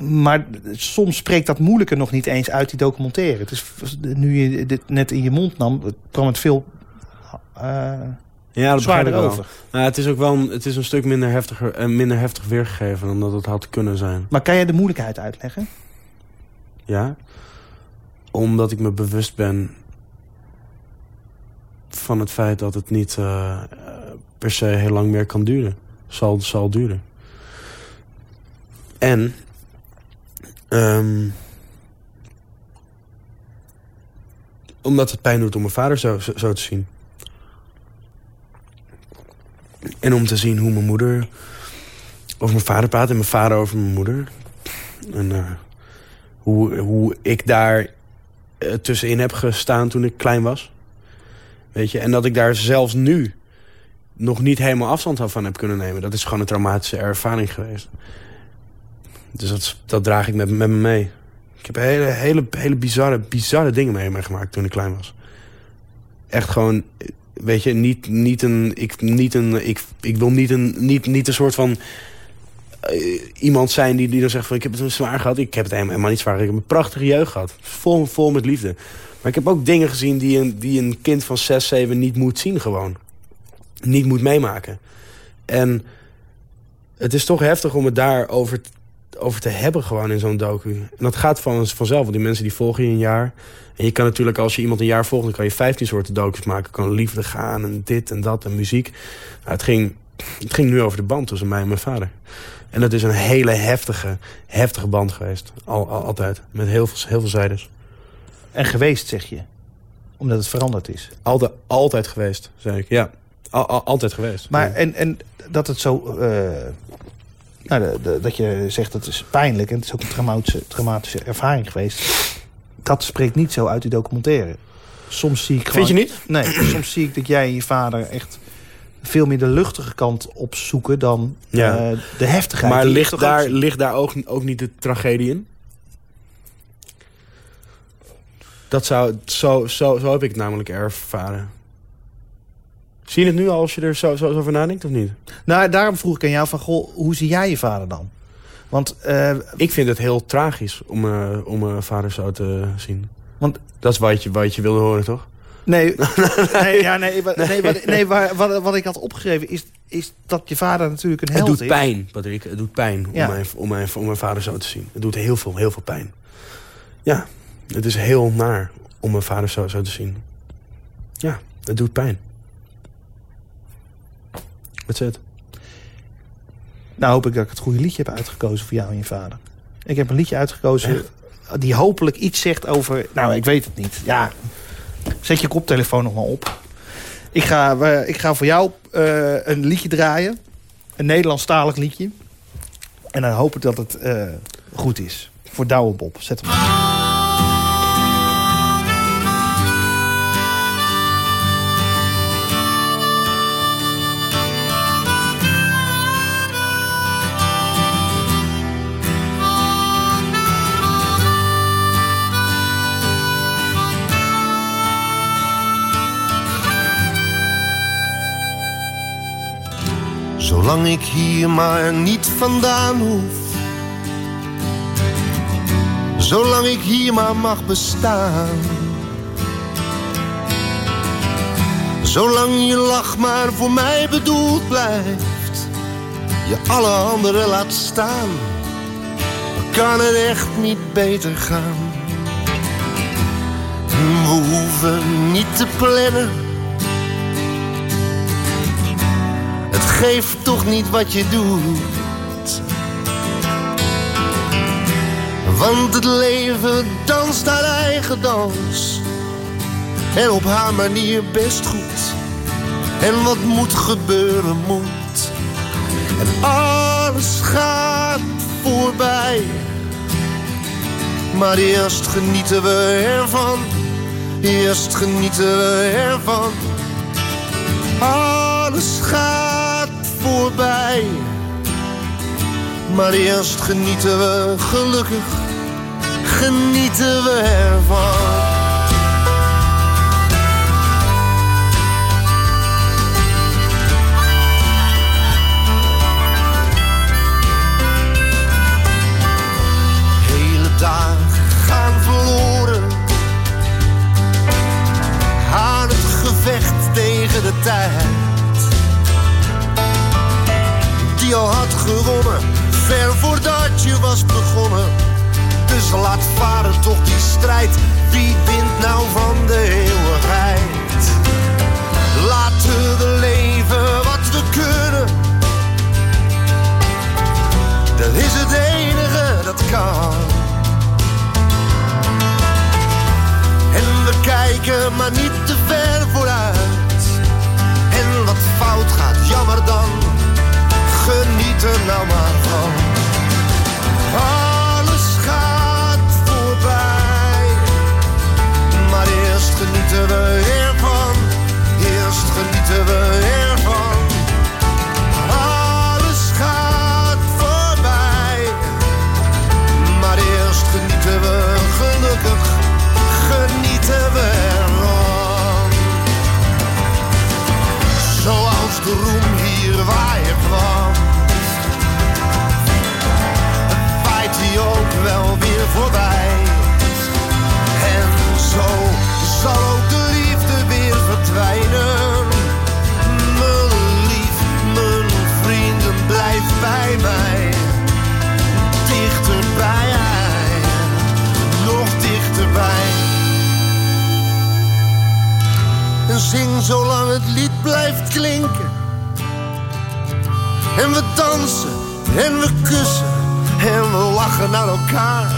maar soms spreekt dat moeilijke nog niet eens uit die documentaire. Het is, nu je dit net in je mond nam, kwam het veel ja, dat zwaarder over. Nou, het is ook wel een, het is een stuk minder, heftiger, minder heftig weergegeven dan dat het had kunnen zijn. Maar kan jij de moeilijkheid uitleggen? Ja, omdat ik me bewust ben van het feit dat het niet uh, per se heel lang meer kan duren. Zal, zal duren. En... Um, omdat het pijn doet om mijn vader zo, zo, zo te zien. En om te zien hoe mijn moeder over mijn vader praat en mijn vader over mijn moeder. En uh, hoe, hoe ik daar uh, tussenin heb gestaan toen ik klein was. Weet je, en dat ik daar zelfs nu nog niet helemaal afstand van heb kunnen nemen. Dat is gewoon een traumatische ervaring geweest. Dus dat, dat draag ik met, met me mee. Ik heb hele, hele, hele bizarre, bizarre dingen mee meegemaakt toen ik klein was. Echt gewoon weet je, niet, niet een. Ik, niet een ik, ik wil niet een, niet, niet een soort van. Uh, iemand zijn die, die dan zegt van ik heb het zwaar gehad. Ik heb het helemaal niet zwaar. Ik heb een prachtige jeugd gehad. Vol, vol met liefde. Maar ik heb ook dingen gezien die een, die een kind van 6, 7 niet moet zien gewoon. Niet moet meemaken. En het is toch heftig om het daarover over te hebben gewoon in zo'n docu. En dat gaat van, vanzelf, want die mensen die volgen je een jaar. En je kan natuurlijk, als je iemand een jaar volgt... dan kan je 15 soorten docu's maken. Kan liefde gaan en dit en dat en muziek. Nou, het, ging, het ging nu over de band tussen mij en mijn vader. En dat is een hele heftige, heftige band geweest. Al, al, altijd. Met heel veel, heel veel zijdes. En geweest, zeg je? Omdat het veranderd is? Altijd, altijd geweest, zeg ik. Ja, al, al, altijd geweest. Maar ja. en, en dat het zo... Uh, nou, de, de, dat je zegt dat is pijnlijk... en het is ook een traumatische, traumatische ervaring geweest... dat spreekt niet zo uit die documentaire. Soms zie ik gewoon... Vind je niet? Nee, soms zie ik dat jij en je vader echt veel meer de luchtige kant opzoeken dan ja. uh, de heftigheid. Maar ligt daar, ligt daar ook, ook niet de tragedie in? Dat zou, zo, zo, zo heb ik het namelijk ervaren. Zie je het nu al als je er zo, zo over nadenkt of niet? Nou, daarom vroeg ik aan jou van, goh, hoe zie jij je vader dan? Want uh, ik vind het heel tragisch om, uh, om vader zo te zien. Want dat is wat je, wat je wilde horen, toch? Nee, nee, ja, nee, nee, wat, nee waar, wat, wat ik had opgeschreven is, is dat je vader natuurlijk een held is. Het doet is. pijn, Patrick. Het doet pijn Ja. om, mijn, om, mijn, om mijn vader zo te zien. Het doet heel veel, heel veel pijn. Ja, het is heel naar om mijn vader zo, zo te zien. Ja, het doet pijn. That's it. Nou hoop ik dat ik het goede liedje heb uitgekozen voor jou en je vader. Ik heb een liedje uitgekozen die hopelijk iets zegt over... Nou, ik weet het niet. Ja, zet je koptelefoon nog maar op. Ik ga, ik ga voor jou uh, een liedje draaien. Een Nederlandstalig liedje. En dan hoop ik dat het uh, goed is. Voor Douwe Bob. Zet hem op. Zolang ik hier maar niet vandaan hoef. Zolang ik hier maar mag bestaan. Zolang je lach maar voor mij bedoeld blijft. Je alle anderen laat staan. Kan het echt niet beter gaan. We hoeven niet te plannen. Het geeft toch niet wat je doet. Want het leven danst haar eigen dans. En op haar manier best goed. En wat moet gebeuren moet. En alles gaat voorbij. Maar eerst genieten we ervan. Eerst genieten we ervan. Alles gaat voorbij. Maar eerst genieten we gelukkig. Genieten we ervan. Hele dagen gaan verloren aan het gevecht tegen de tijd. Had gewonnen, ver voordat je was begonnen. Dus laat varen toch die strijd, wie wint nou van de eeuwigheid? Laten we leven wat we kunnen. Dat is het enige dat kan. En we kijken maar niet te er nou maar van. Alles gaat voorbij. Maar eerst genieten we ervan. Eerst genieten we zolang het lied blijft klinken. En we dansen en we kussen en we lachen naar elkaar.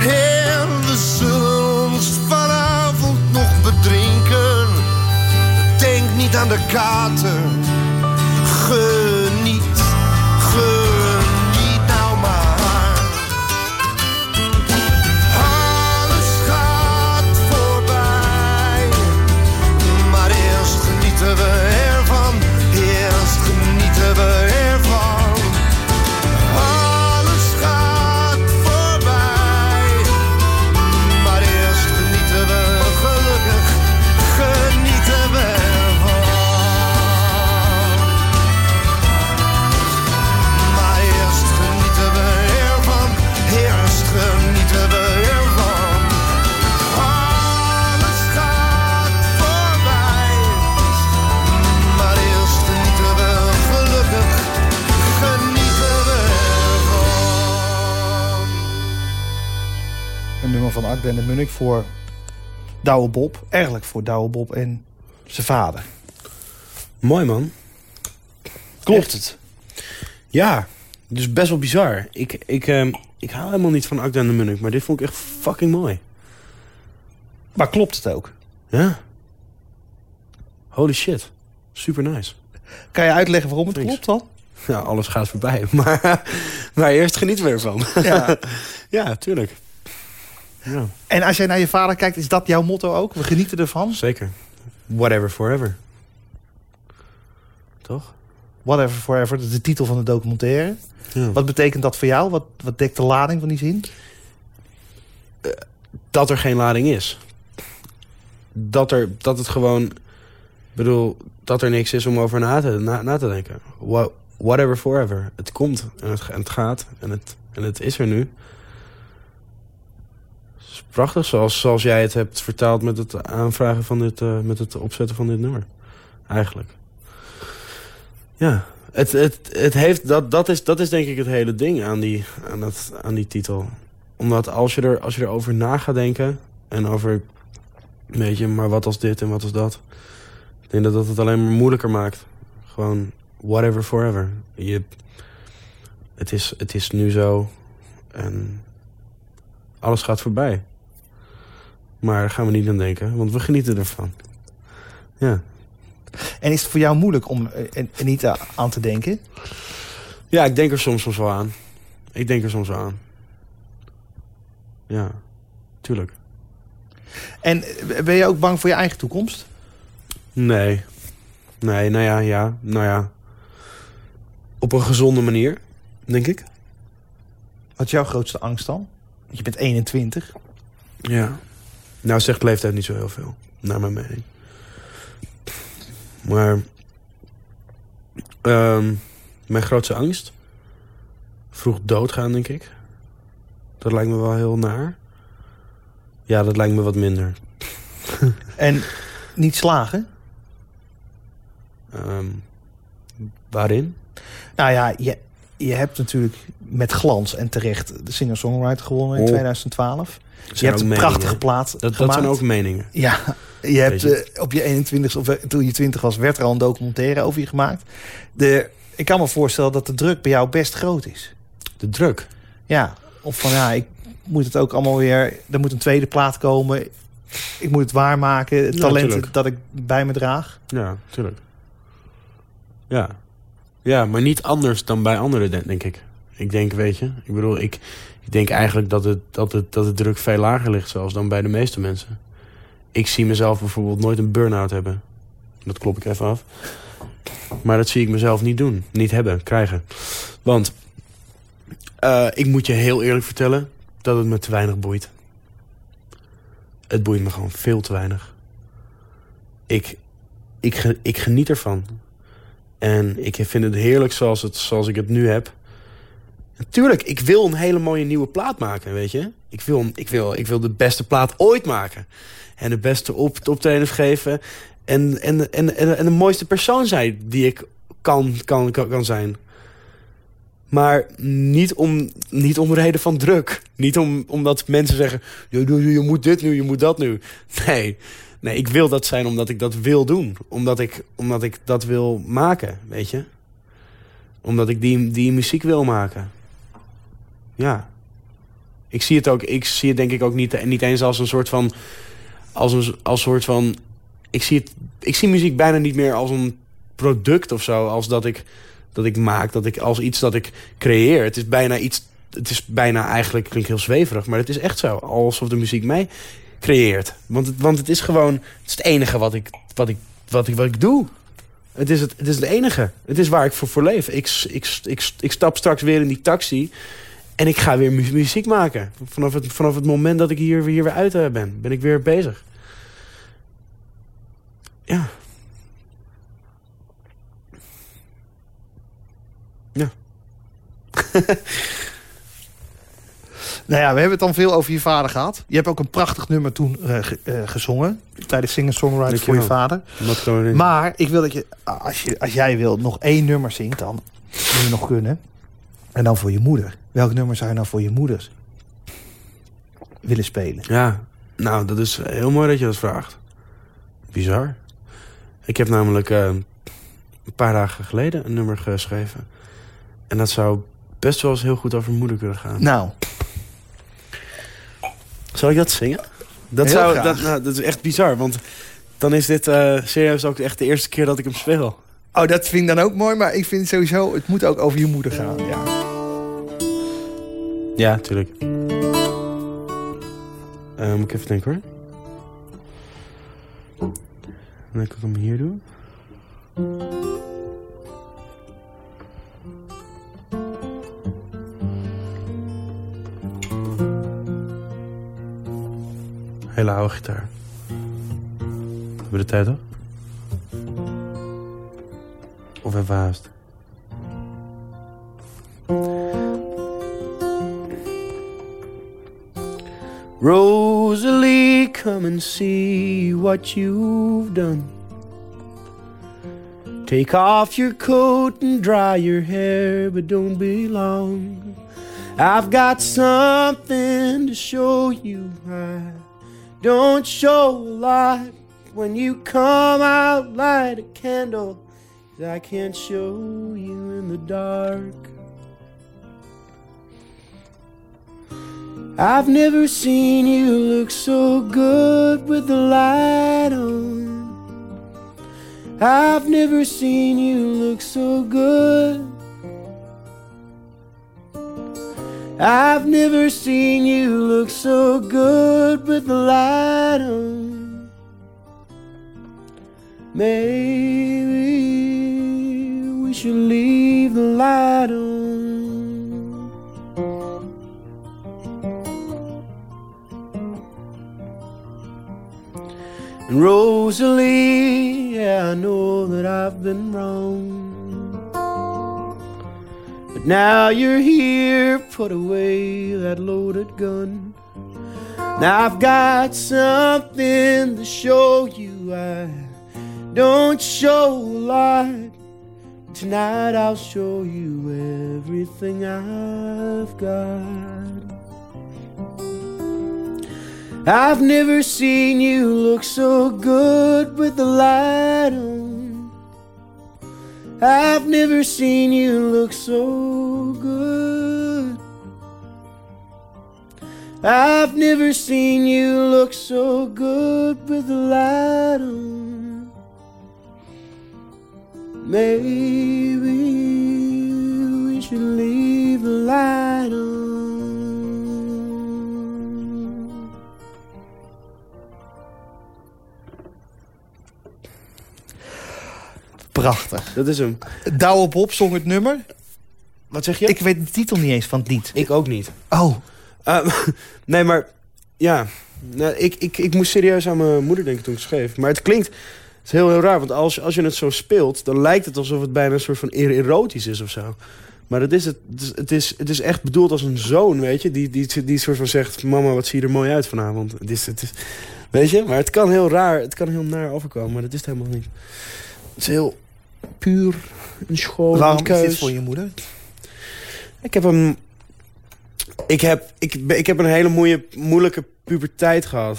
En we zullen ons vanavond nog bedrinken. Denk niet aan de kater. Nummer van Akda en de Munnik voor Douwe Bob. Eigenlijk voor Douwe Bob en zijn vader. Mooi man. Klopt het? Ja, dus best wel bizar. Ik, ik, ehm, ik hou helemaal niet van Akda en de Munnik, maar dit vond ik echt fucking mooi. Maar klopt het ook? Ja. Holy shit. Super nice. Kan je uitleggen waarom het Thanks. klopt dan? Ja, alles gaat voorbij. Maar, maar eerst genieten we ervan. Ja. ja, tuurlijk. Ja, En als jij naar je vader kijkt, is dat jouw motto ook? We genieten ervan? zeker. Whatever forever. Toch? Whatever Forever, dat is de titel van de documentaire. Ja. Wat betekent dat voor jou? Wat, wat dekt de lading van die zin? dat er geen lading is. Dat, er, dat het gewoon... Ik bedoel, dat er niks is om over na te, na, na te denken. Wha- whatever forever. Het komt en het, en het gaat en het, en het is er nu. Is prachtig zoals, zoals jij het hebt vertaald met het aanvragen van dit... eh, met het opzetten van dit nummer. Eigenlijk. Ja, het, het, het heeft, dat, dat, is, dat is denk ik het hele ding aan die, aan dat, aan die titel. Omdat als je, er, als je erover na gaat denken... en over, weet je, maar wat als dit en wat als dat... ik denk dat dat het alleen maar moeilijker maakt. Gewoon whatever forever. Je, het, is, het is nu zo en alles gaat voorbij. Maar daar gaan we niet aan denken, want we genieten ervan. Ja. En is het voor jou moeilijk om eh, er er niet a- aan te denken? Ja, ik denk er soms soms wel aan. Ik denk er soms wel aan. Ja, tuurlijk. En eh, ben je ook bang voor je eigen toekomst? Nee. Nee, nou ja, ja, nou ja. Op een gezonde manier, denk ik. Wat is jouw grootste angst dan? Je bent 21. Ja. Nou zegt leeftijd niet zo heel veel, naar mijn mening. Maar... ehm, mijn grootste angst? Vroeg doodgaan, denk ik. Dat lijkt me wel heel naar. Ja, dat lijkt me wat minder. En niet slagen? Ehm, waarin? Nou ja, je, je hebt natuurlijk met glans en terecht de singer-songwriter gewonnen in Oh. 2012. Je hebt een meningen. prachtige plaat Dat, dat zijn ook meningen. Ja, je hebt je. eh, op je 21 of eh, toen je 20 was, werd er al een documentaire over je gemaakt. De, ik kan me voorstellen dat de druk bij jou best groot is. De druk. Ja, of van ja, ik moet het ook allemaal weer. Er moet een tweede plaat komen. Ik moet het waarmaken. Het Ja, talent tuurlijk. dat ik bij me draag. Ja, tuurlijk. Ja. Ja, maar niet anders dan bij anderen, denk ik. Ik denk, weet je, ik bedoel, ik, ik denk eigenlijk dat het, dat, het, dat het druk veel lager ligt, zelfs dan bij de meeste mensen. Ik zie mezelf bijvoorbeeld nooit een burn-out hebben. Dat klop ik even af. Maar dat zie ik mezelf niet doen. Niet hebben, krijgen. Want eh, ik moet je heel eerlijk vertellen dat het me te weinig boeit. Het boeit me gewoon veel te weinig. Ik, ik, ik geniet ervan. En ik vind het heerlijk zoals, het, zoals ik het nu heb. Natuurlijk, ik wil een hele mooie nieuwe plaat maken, weet je. Ik wil, ik wil, ik wil de beste plaat ooit maken. En de beste op, geven. En, en, en, en, de mooiste persoon zijn die ik kan, kan, kan, kan zijn. Maar niet om, niet om reden van druk. Niet om, omdat mensen zeggen... Je, je, je moet dit nu, je moet dat nu. Nee, nee, ik wil dat zijn omdat ik dat wil doen. Omdat ik, omdat ik dat wil maken, weet je. Omdat ik die, die muziek wil maken. Ja. Ik zie het ook, ik zie het denk ik ook niet, niet eens als een soort van... Als een als soort van... Ik zie, het, ik zie muziek bijna niet meer als een product of zo. Als dat ik, dat ik maak, dat ik, als iets dat ik creëer. Het is bijna iets... Het is bijna eigenlijk, klinkt heel zweverig, maar het is echt zo. Alsof de muziek mij creëert. Want het, want het is gewoon... Het is het enige wat ik, wat ik, wat ik, wat ik doe. Het is het, het is het enige. Het is waar ik voor, voor leef. Ik, ik, ik, ik stap straks weer in die taxi... En ik ga weer mu- muziek maken. Vanaf het, vanaf het moment dat ik hier, hier weer uit eh, ben, ben ik weer bezig. Ja. Ja. Nou ja, we hebben het dan veel over je vader gehad. Je hebt ook een prachtig nummer toen eh, ge- eh, gezongen. Tijdens singer-songwriter voor je vader. Er- Maar ik wil dat je, als, je, als jij wil, nog één nummer zingt, dan moet je nog kunnen. En dan voor je moeder. Welk nummer zou je nou voor je moeder willen spelen? Ja, nou, dat is heel mooi dat je dat vraagt. Bizar. Ik heb namelijk eh, een paar dagen geleden een nummer geschreven. En dat zou best wel eens heel goed over moeder kunnen gaan. Nou, Zal ik dat zingen? Dat, Heel zou, dat, nou, dat is echt bizar, want dan is dit eh, serieus ook echt de eerste keer dat ik hem speel. Oh, dat vind ik dan ook mooi. Maar ik vind sowieso, het moet ook over je moeder gaan. Ja. Ja, tuurlijk. Eh, moet ik even denken hoor. Dan kan ik hem hier doen. Hele oude gitaar. Hebben we de tijd nog? Of? Rosalie, come and see what you've done Take off your coat and dry your hair, but don't be long. I've got something to show you. I don't show a lot. When you come out, light a candle. 'Cause I can't show you in the dark. I've never seen you look so good with the light on. I've never seen you look so good. I've never seen you look so good with the light on. Maybe should leave the light on. And Rosalie, yeah, I know that I've been wrong. But now you're here, put away that loaded gun. Now I've got something to show you. I don't show a lot. Tonight I'll show you everything I've got. I've never seen you look so good with the light on. I've never seen you look so good. I've never seen you look so good with the light on. Maybe we should leave the light on. Prachtig. Dat is hem. Douwe Bob zong het nummer. Wat zeg je? Ik weet de titel niet eens van het lied. ik ook niet. Oh, Uh, nee, maar ja. Nou, ik, ik, ik moest serieus aan mijn moeder denken toen ik het schreef. Maar het klinkt het is heel, heel raar. Want als, als je het zo speelt, dan lijkt het alsof het bijna een soort van er- erotisch is of zo. Maar dat is het, het, is, het, is, echt bedoeld als een zoon, weet je. Die, die, die soort van zegt, mama, wat zie je er mooi uit vanavond. Het is, het is, weet je, maar het kan heel raar, het kan heel naar overkomen. Maar dat is het helemaal niet. Het is heel puur en schoon. waarom een is dit voor je moeder? Ik heb een. Ik heb, ik, ben- ik heb een hele moeie, moeilijke puberteit gehad.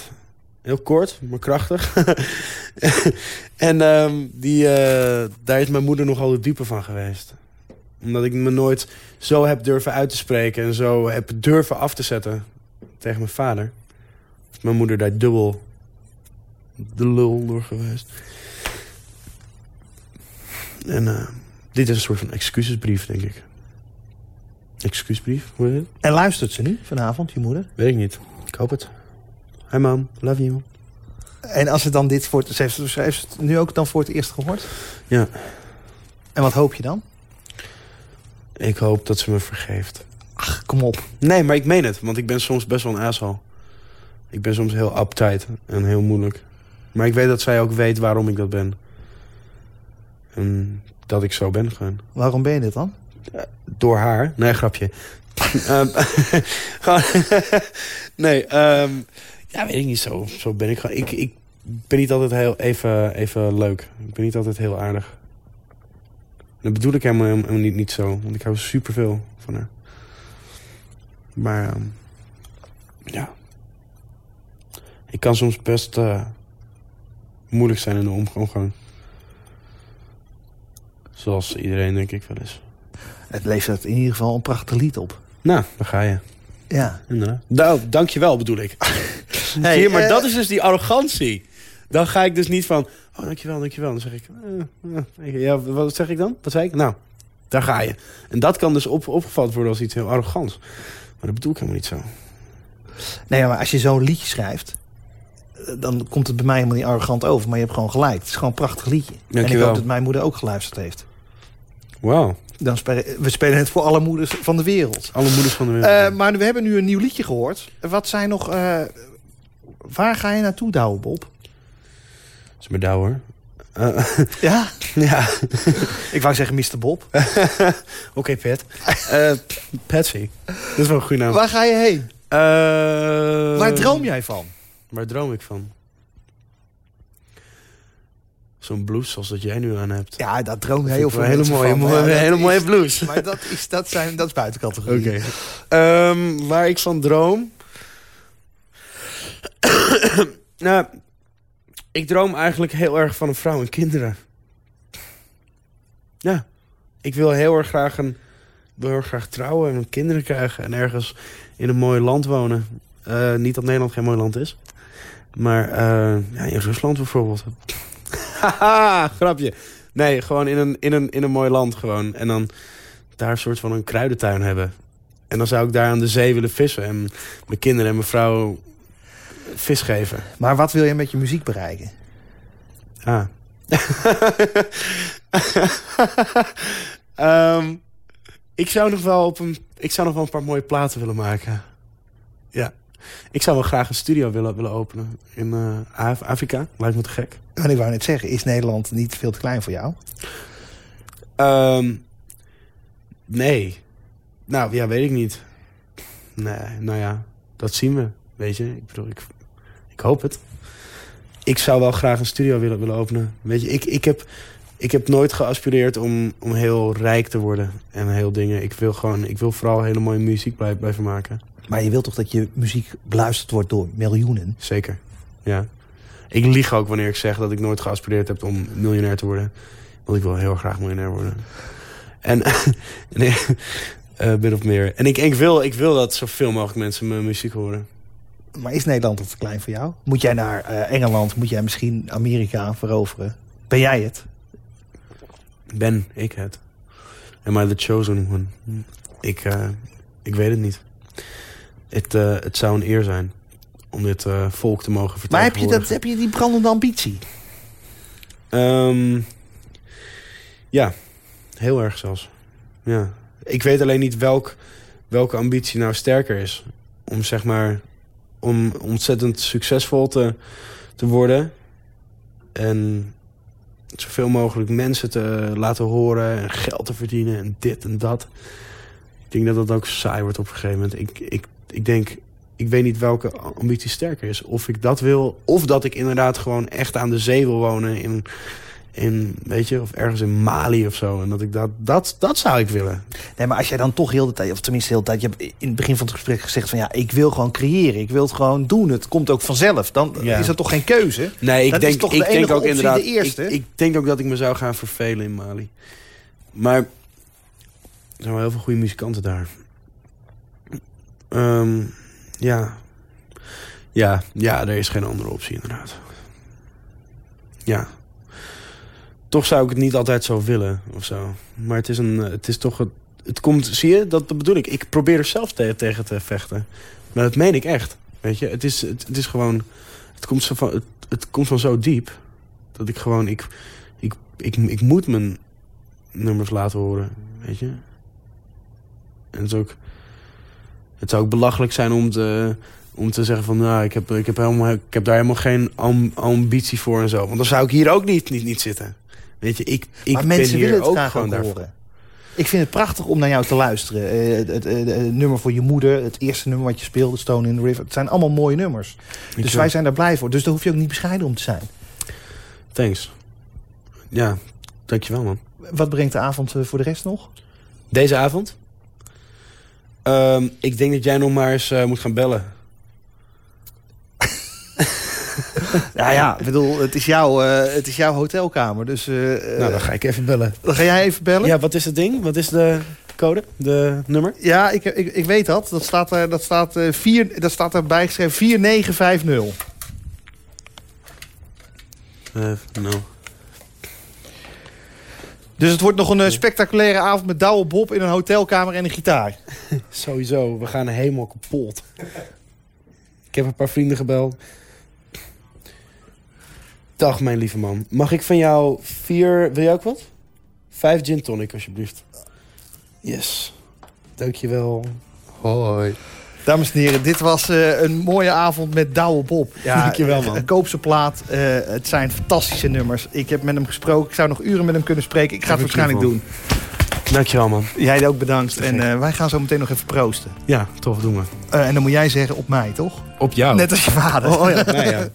Heel kort, maar krachtig. en ehm, die, eh, daar is mijn moeder nogal de dupe van geweest. Omdat ik me nooit zo heb durven uit te spreken... en zo heb durven af te zetten tegen mijn vader. Is mijn moeder daar dubbel de lul door geweest. En eh, dit is een soort van excusesbrief, denk ik. Excuusbrief, hoe heet het? En luistert ze nu vanavond, je moeder? Weet ik niet. Ik hoop het. Hi mam, love you. En als ze dan dit voor het, ze heeft, ze heeft het nu ook dan voor het eerst gehoord? Ja. En wat hoop je dan? Ik hoop dat ze me vergeeft. Ach, kom op. Nee, maar ik meen het, want ik ben soms best wel een asshole. Ik ben soms heel uptight en heel moeilijk. Maar ik weet dat zij ook weet waarom ik dat ben. En dat ik zo ben gewoon. Waarom ben je dit dan? Door haar? Nee, grapje. Ehm, gewoon- nee, ehm, ja, weet ik niet zo. Zo ben ik gewoon. Ik, ik ben niet altijd heel even, even leuk. Ik ben niet altijd heel aardig. Dat bedoel ik helemaal, helemaal niet, niet zo. Want ik hou superveel van haar. Maar, ehm, ja. Ik kan soms best eh, moeilijk zijn in de om- omgang. Zoals iedereen, denk ik wel eens. Het levert in ieder geval een prachtig lied op. Nou, daar ga je. Ja. Inderdaad. Nou, dankjewel bedoel ik. Hey, Zie je, maar eh, dat is dus die arrogantie. Dan ga ik dus niet van... Oh, dankjewel, dankjewel. Dan zeg ik... eh, eh, ja, wat zeg ik dan? Wat zei ik? Nou, daar ga je. En dat kan dus op, opgevat worden als iets heel arrogants. Maar dat bedoel ik helemaal niet zo. Nee, maar als je zo'n liedje schrijft... dan komt het bij mij helemaal niet arrogant over. Maar je hebt gewoon gelijk. Het is gewoon een prachtig liedje. En ik Dankjewel. hoop dat mijn moeder ook geluisterd heeft. Wauw. Dan spelen, we spelen het voor alle moeders van de wereld. Alle moeders van de wereld. Maar we hebben nu een nieuw liedje gehoord. Wat zijn nog... waar ga je naartoe, Douwe Bob? Dat is mijn douw, hoor. Eh, Ja, ja. ik wou zeggen Mr. Bob. Oké, Pet. Eh, Patsy. Dat is wel een goede naam. Waar ga je heen? Eh, Waar droom jij van? Waar droom ik van? Zo'n blouse zoals dat jij nu aan hebt. Ja, dat Vind heel veel hele mooie, Ja, hele mooie blouse. Maar dat is, dat zijn, dat is buiten categorie. Oké. Ehm, waar ik van droom. Nou, ik droom eigenlijk heel erg van een vrouw en kinderen. Ja, ik wil heel erg graag een, heel erg graag trouwen en kinderen krijgen en ergens in een mooi land wonen. Eh, niet dat Nederland geen mooi land is, maar eh, ja, in Rusland bijvoorbeeld. Haha, grapje. Nee, gewoon in een, in, een, in een mooi land gewoon. En dan daar een soort van een kruidentuin hebben. En dan zou ik daar aan de zee willen vissen. En mijn kinderen en mijn vrouw vis geven. Maar wat wil je met je muziek bereiken? Ah. Ehm, ik zou nog wel op een. Ik zou nog wel een paar mooie platen willen maken. Ja. Ik zou wel graag een studio willen, willen openen in eh, Af- Afrika. Lijkt me te gek. En ik wou net zeggen, is Nederland niet veel te klein voor jou? Ehm, nee. Nou, ja, weet ik niet. Nee, nou ja, dat zien we. Weet je, ik bedoel, ik, ik hoop het. Ik zou wel graag een studio willen, willen openen. Weet je, ik, ik, heb, ik heb nooit geaspireerd om, om heel rijk te worden en heel dingen. Ik wil gewoon, ik wil vooral hele mooie muziek blijven, blijven maken. Maar je wilt toch dat je muziek beluisterd wordt door miljoenen? Zeker, ja. Ik lieg ook wanneer ik zeg dat ik nooit geaspireerd heb om miljonair te worden. Want ik wil heel graag miljonair worden. En nee, eh min of meer. En ik, ik, wil, ik wil dat zoveel mogelijk mensen mijn muziek horen. Maar is Nederland toch te klein voor jou? Moet jij naar eh, Engeland? Moet jij misschien Amerika veroveren? Ben jij het? Ben ik het? Am I the chosen one? Ik, eh, ik weet het niet. Het, eh, het zou een eer zijn om dit volk te mogen Maar heb je, dat, heb je die brandende ambitie? Ehm, ja, heel erg zelfs. Ja. Ik weet alleen niet welk, welke ambitie nou sterker is. Om zeg maar om ontzettend succesvol te, te worden. En zoveel mogelijk mensen te laten horen. En geld te verdienen en dit en dat. Ik denk dat dat ook saai wordt op een gegeven moment. Ik, ik, ik denk, ik weet niet welke ambitie sterker is. Of ik dat wil, of dat ik inderdaad gewoon echt aan de zee wil wonen. In, in weet je, of ergens in Mali of zo. En dat ik dat, dat, dat zou ik willen. Nee, maar als jij dan toch heel de tijd, of tenminste heel de tijd... je hebt in het begin van het gesprek gezegd van... ja, ik wil gewoon creëren, ik wil het gewoon doen. Het komt ook vanzelf. Dan Ja. is dat toch geen keuze? Nee, ik Dat is denk, toch de ik denk enige ook inderdaad. de eerste? Ik, ik denk ook dat ik me zou gaan vervelen in Mali. Maar er zijn wel heel veel goede muzikanten daar. Ehm, ja. Ja, ja, er is geen andere optie inderdaad. Ja. Toch zou ik het niet altijd zo willen of zo. Maar het is een, het is toch het, het komt, zie je, dat, dat bedoel ik. Ik probeer er zelf te- tegen te vechten. Maar dat meen ik echt. Weet je, het is, het, is gewoon, het komt, van, het, het komt van zo diep dat ik gewoon, ik, ik, ik, ik moet mijn nummers laten horen, weet je. En het is ook, het zou ook belachelijk zijn om te, om te zeggen van, nou, ik heb, ik heb, helemaal, ik heb daar helemaal geen am- ambitie voor en zo. Want dan zou ik hier ook niet, niet, niet zitten. Weet je, ik, ik maar mensen willen het ook graag ook horen. Ik vind het prachtig om naar jou te luisteren. Eh, het, het, het- het nummer voor je moeder, het eerste nummer wat je speelde, Stone in the River. Het zijn allemaal mooie nummers. Dus zo. wij zijn daar blij voor. Dus daar hoef je ook niet bescheiden om te zijn. Thanks. Ja, dankjewel man. Wat brengt de avond eh, voor de rest nog? Deze avond? Ehm, ik denk dat jij nog maar eens eh, moet gaan bellen. Ja, ja, ik bedoel, het is, jouw, eh, het is jouw hotelkamer. Dus eh, eh, nou, dan ga ik even bellen. dan ga jij even bellen. Ja, wat is het ding? Wat is de code? De nummer? Ja, ik, ik, ik weet dat. Dat staat, er, dat staat, vier, dat staat erbij geschreven 4950. Eh, nou. Dus het wordt nog een spectaculaire avond met Douwe Bob in een hotelkamer en een gitaar. Sowieso, we gaan helemaal kapot. ik heb een paar vrienden gebeld. Dag, mijn lieve man. Mag ik van jou vier... Wil jij ook wat? Vijf gin tonic, alsjeblieft. Yes. Dankjewel. Hoi. Dames en heren, dit was eh, een mooie avond met Douwe Bob. Ja, Dankjewel, man. eh, Koop zijn plaat. Eh, het zijn fantastische nummers. Ik heb met hem gesproken. Ik zou nog uren met hem kunnen spreken. Ik ga het waarschijnlijk doen. Dankjewel, man. Jij ook bedankt. En eh, wij gaan zo meteen nog even proosten. Ja, tof, doen we. Eh, en dan moet jij zeggen op mij, toch? Op jou. Net als je vader. Oh, oh ja. Nee, ja.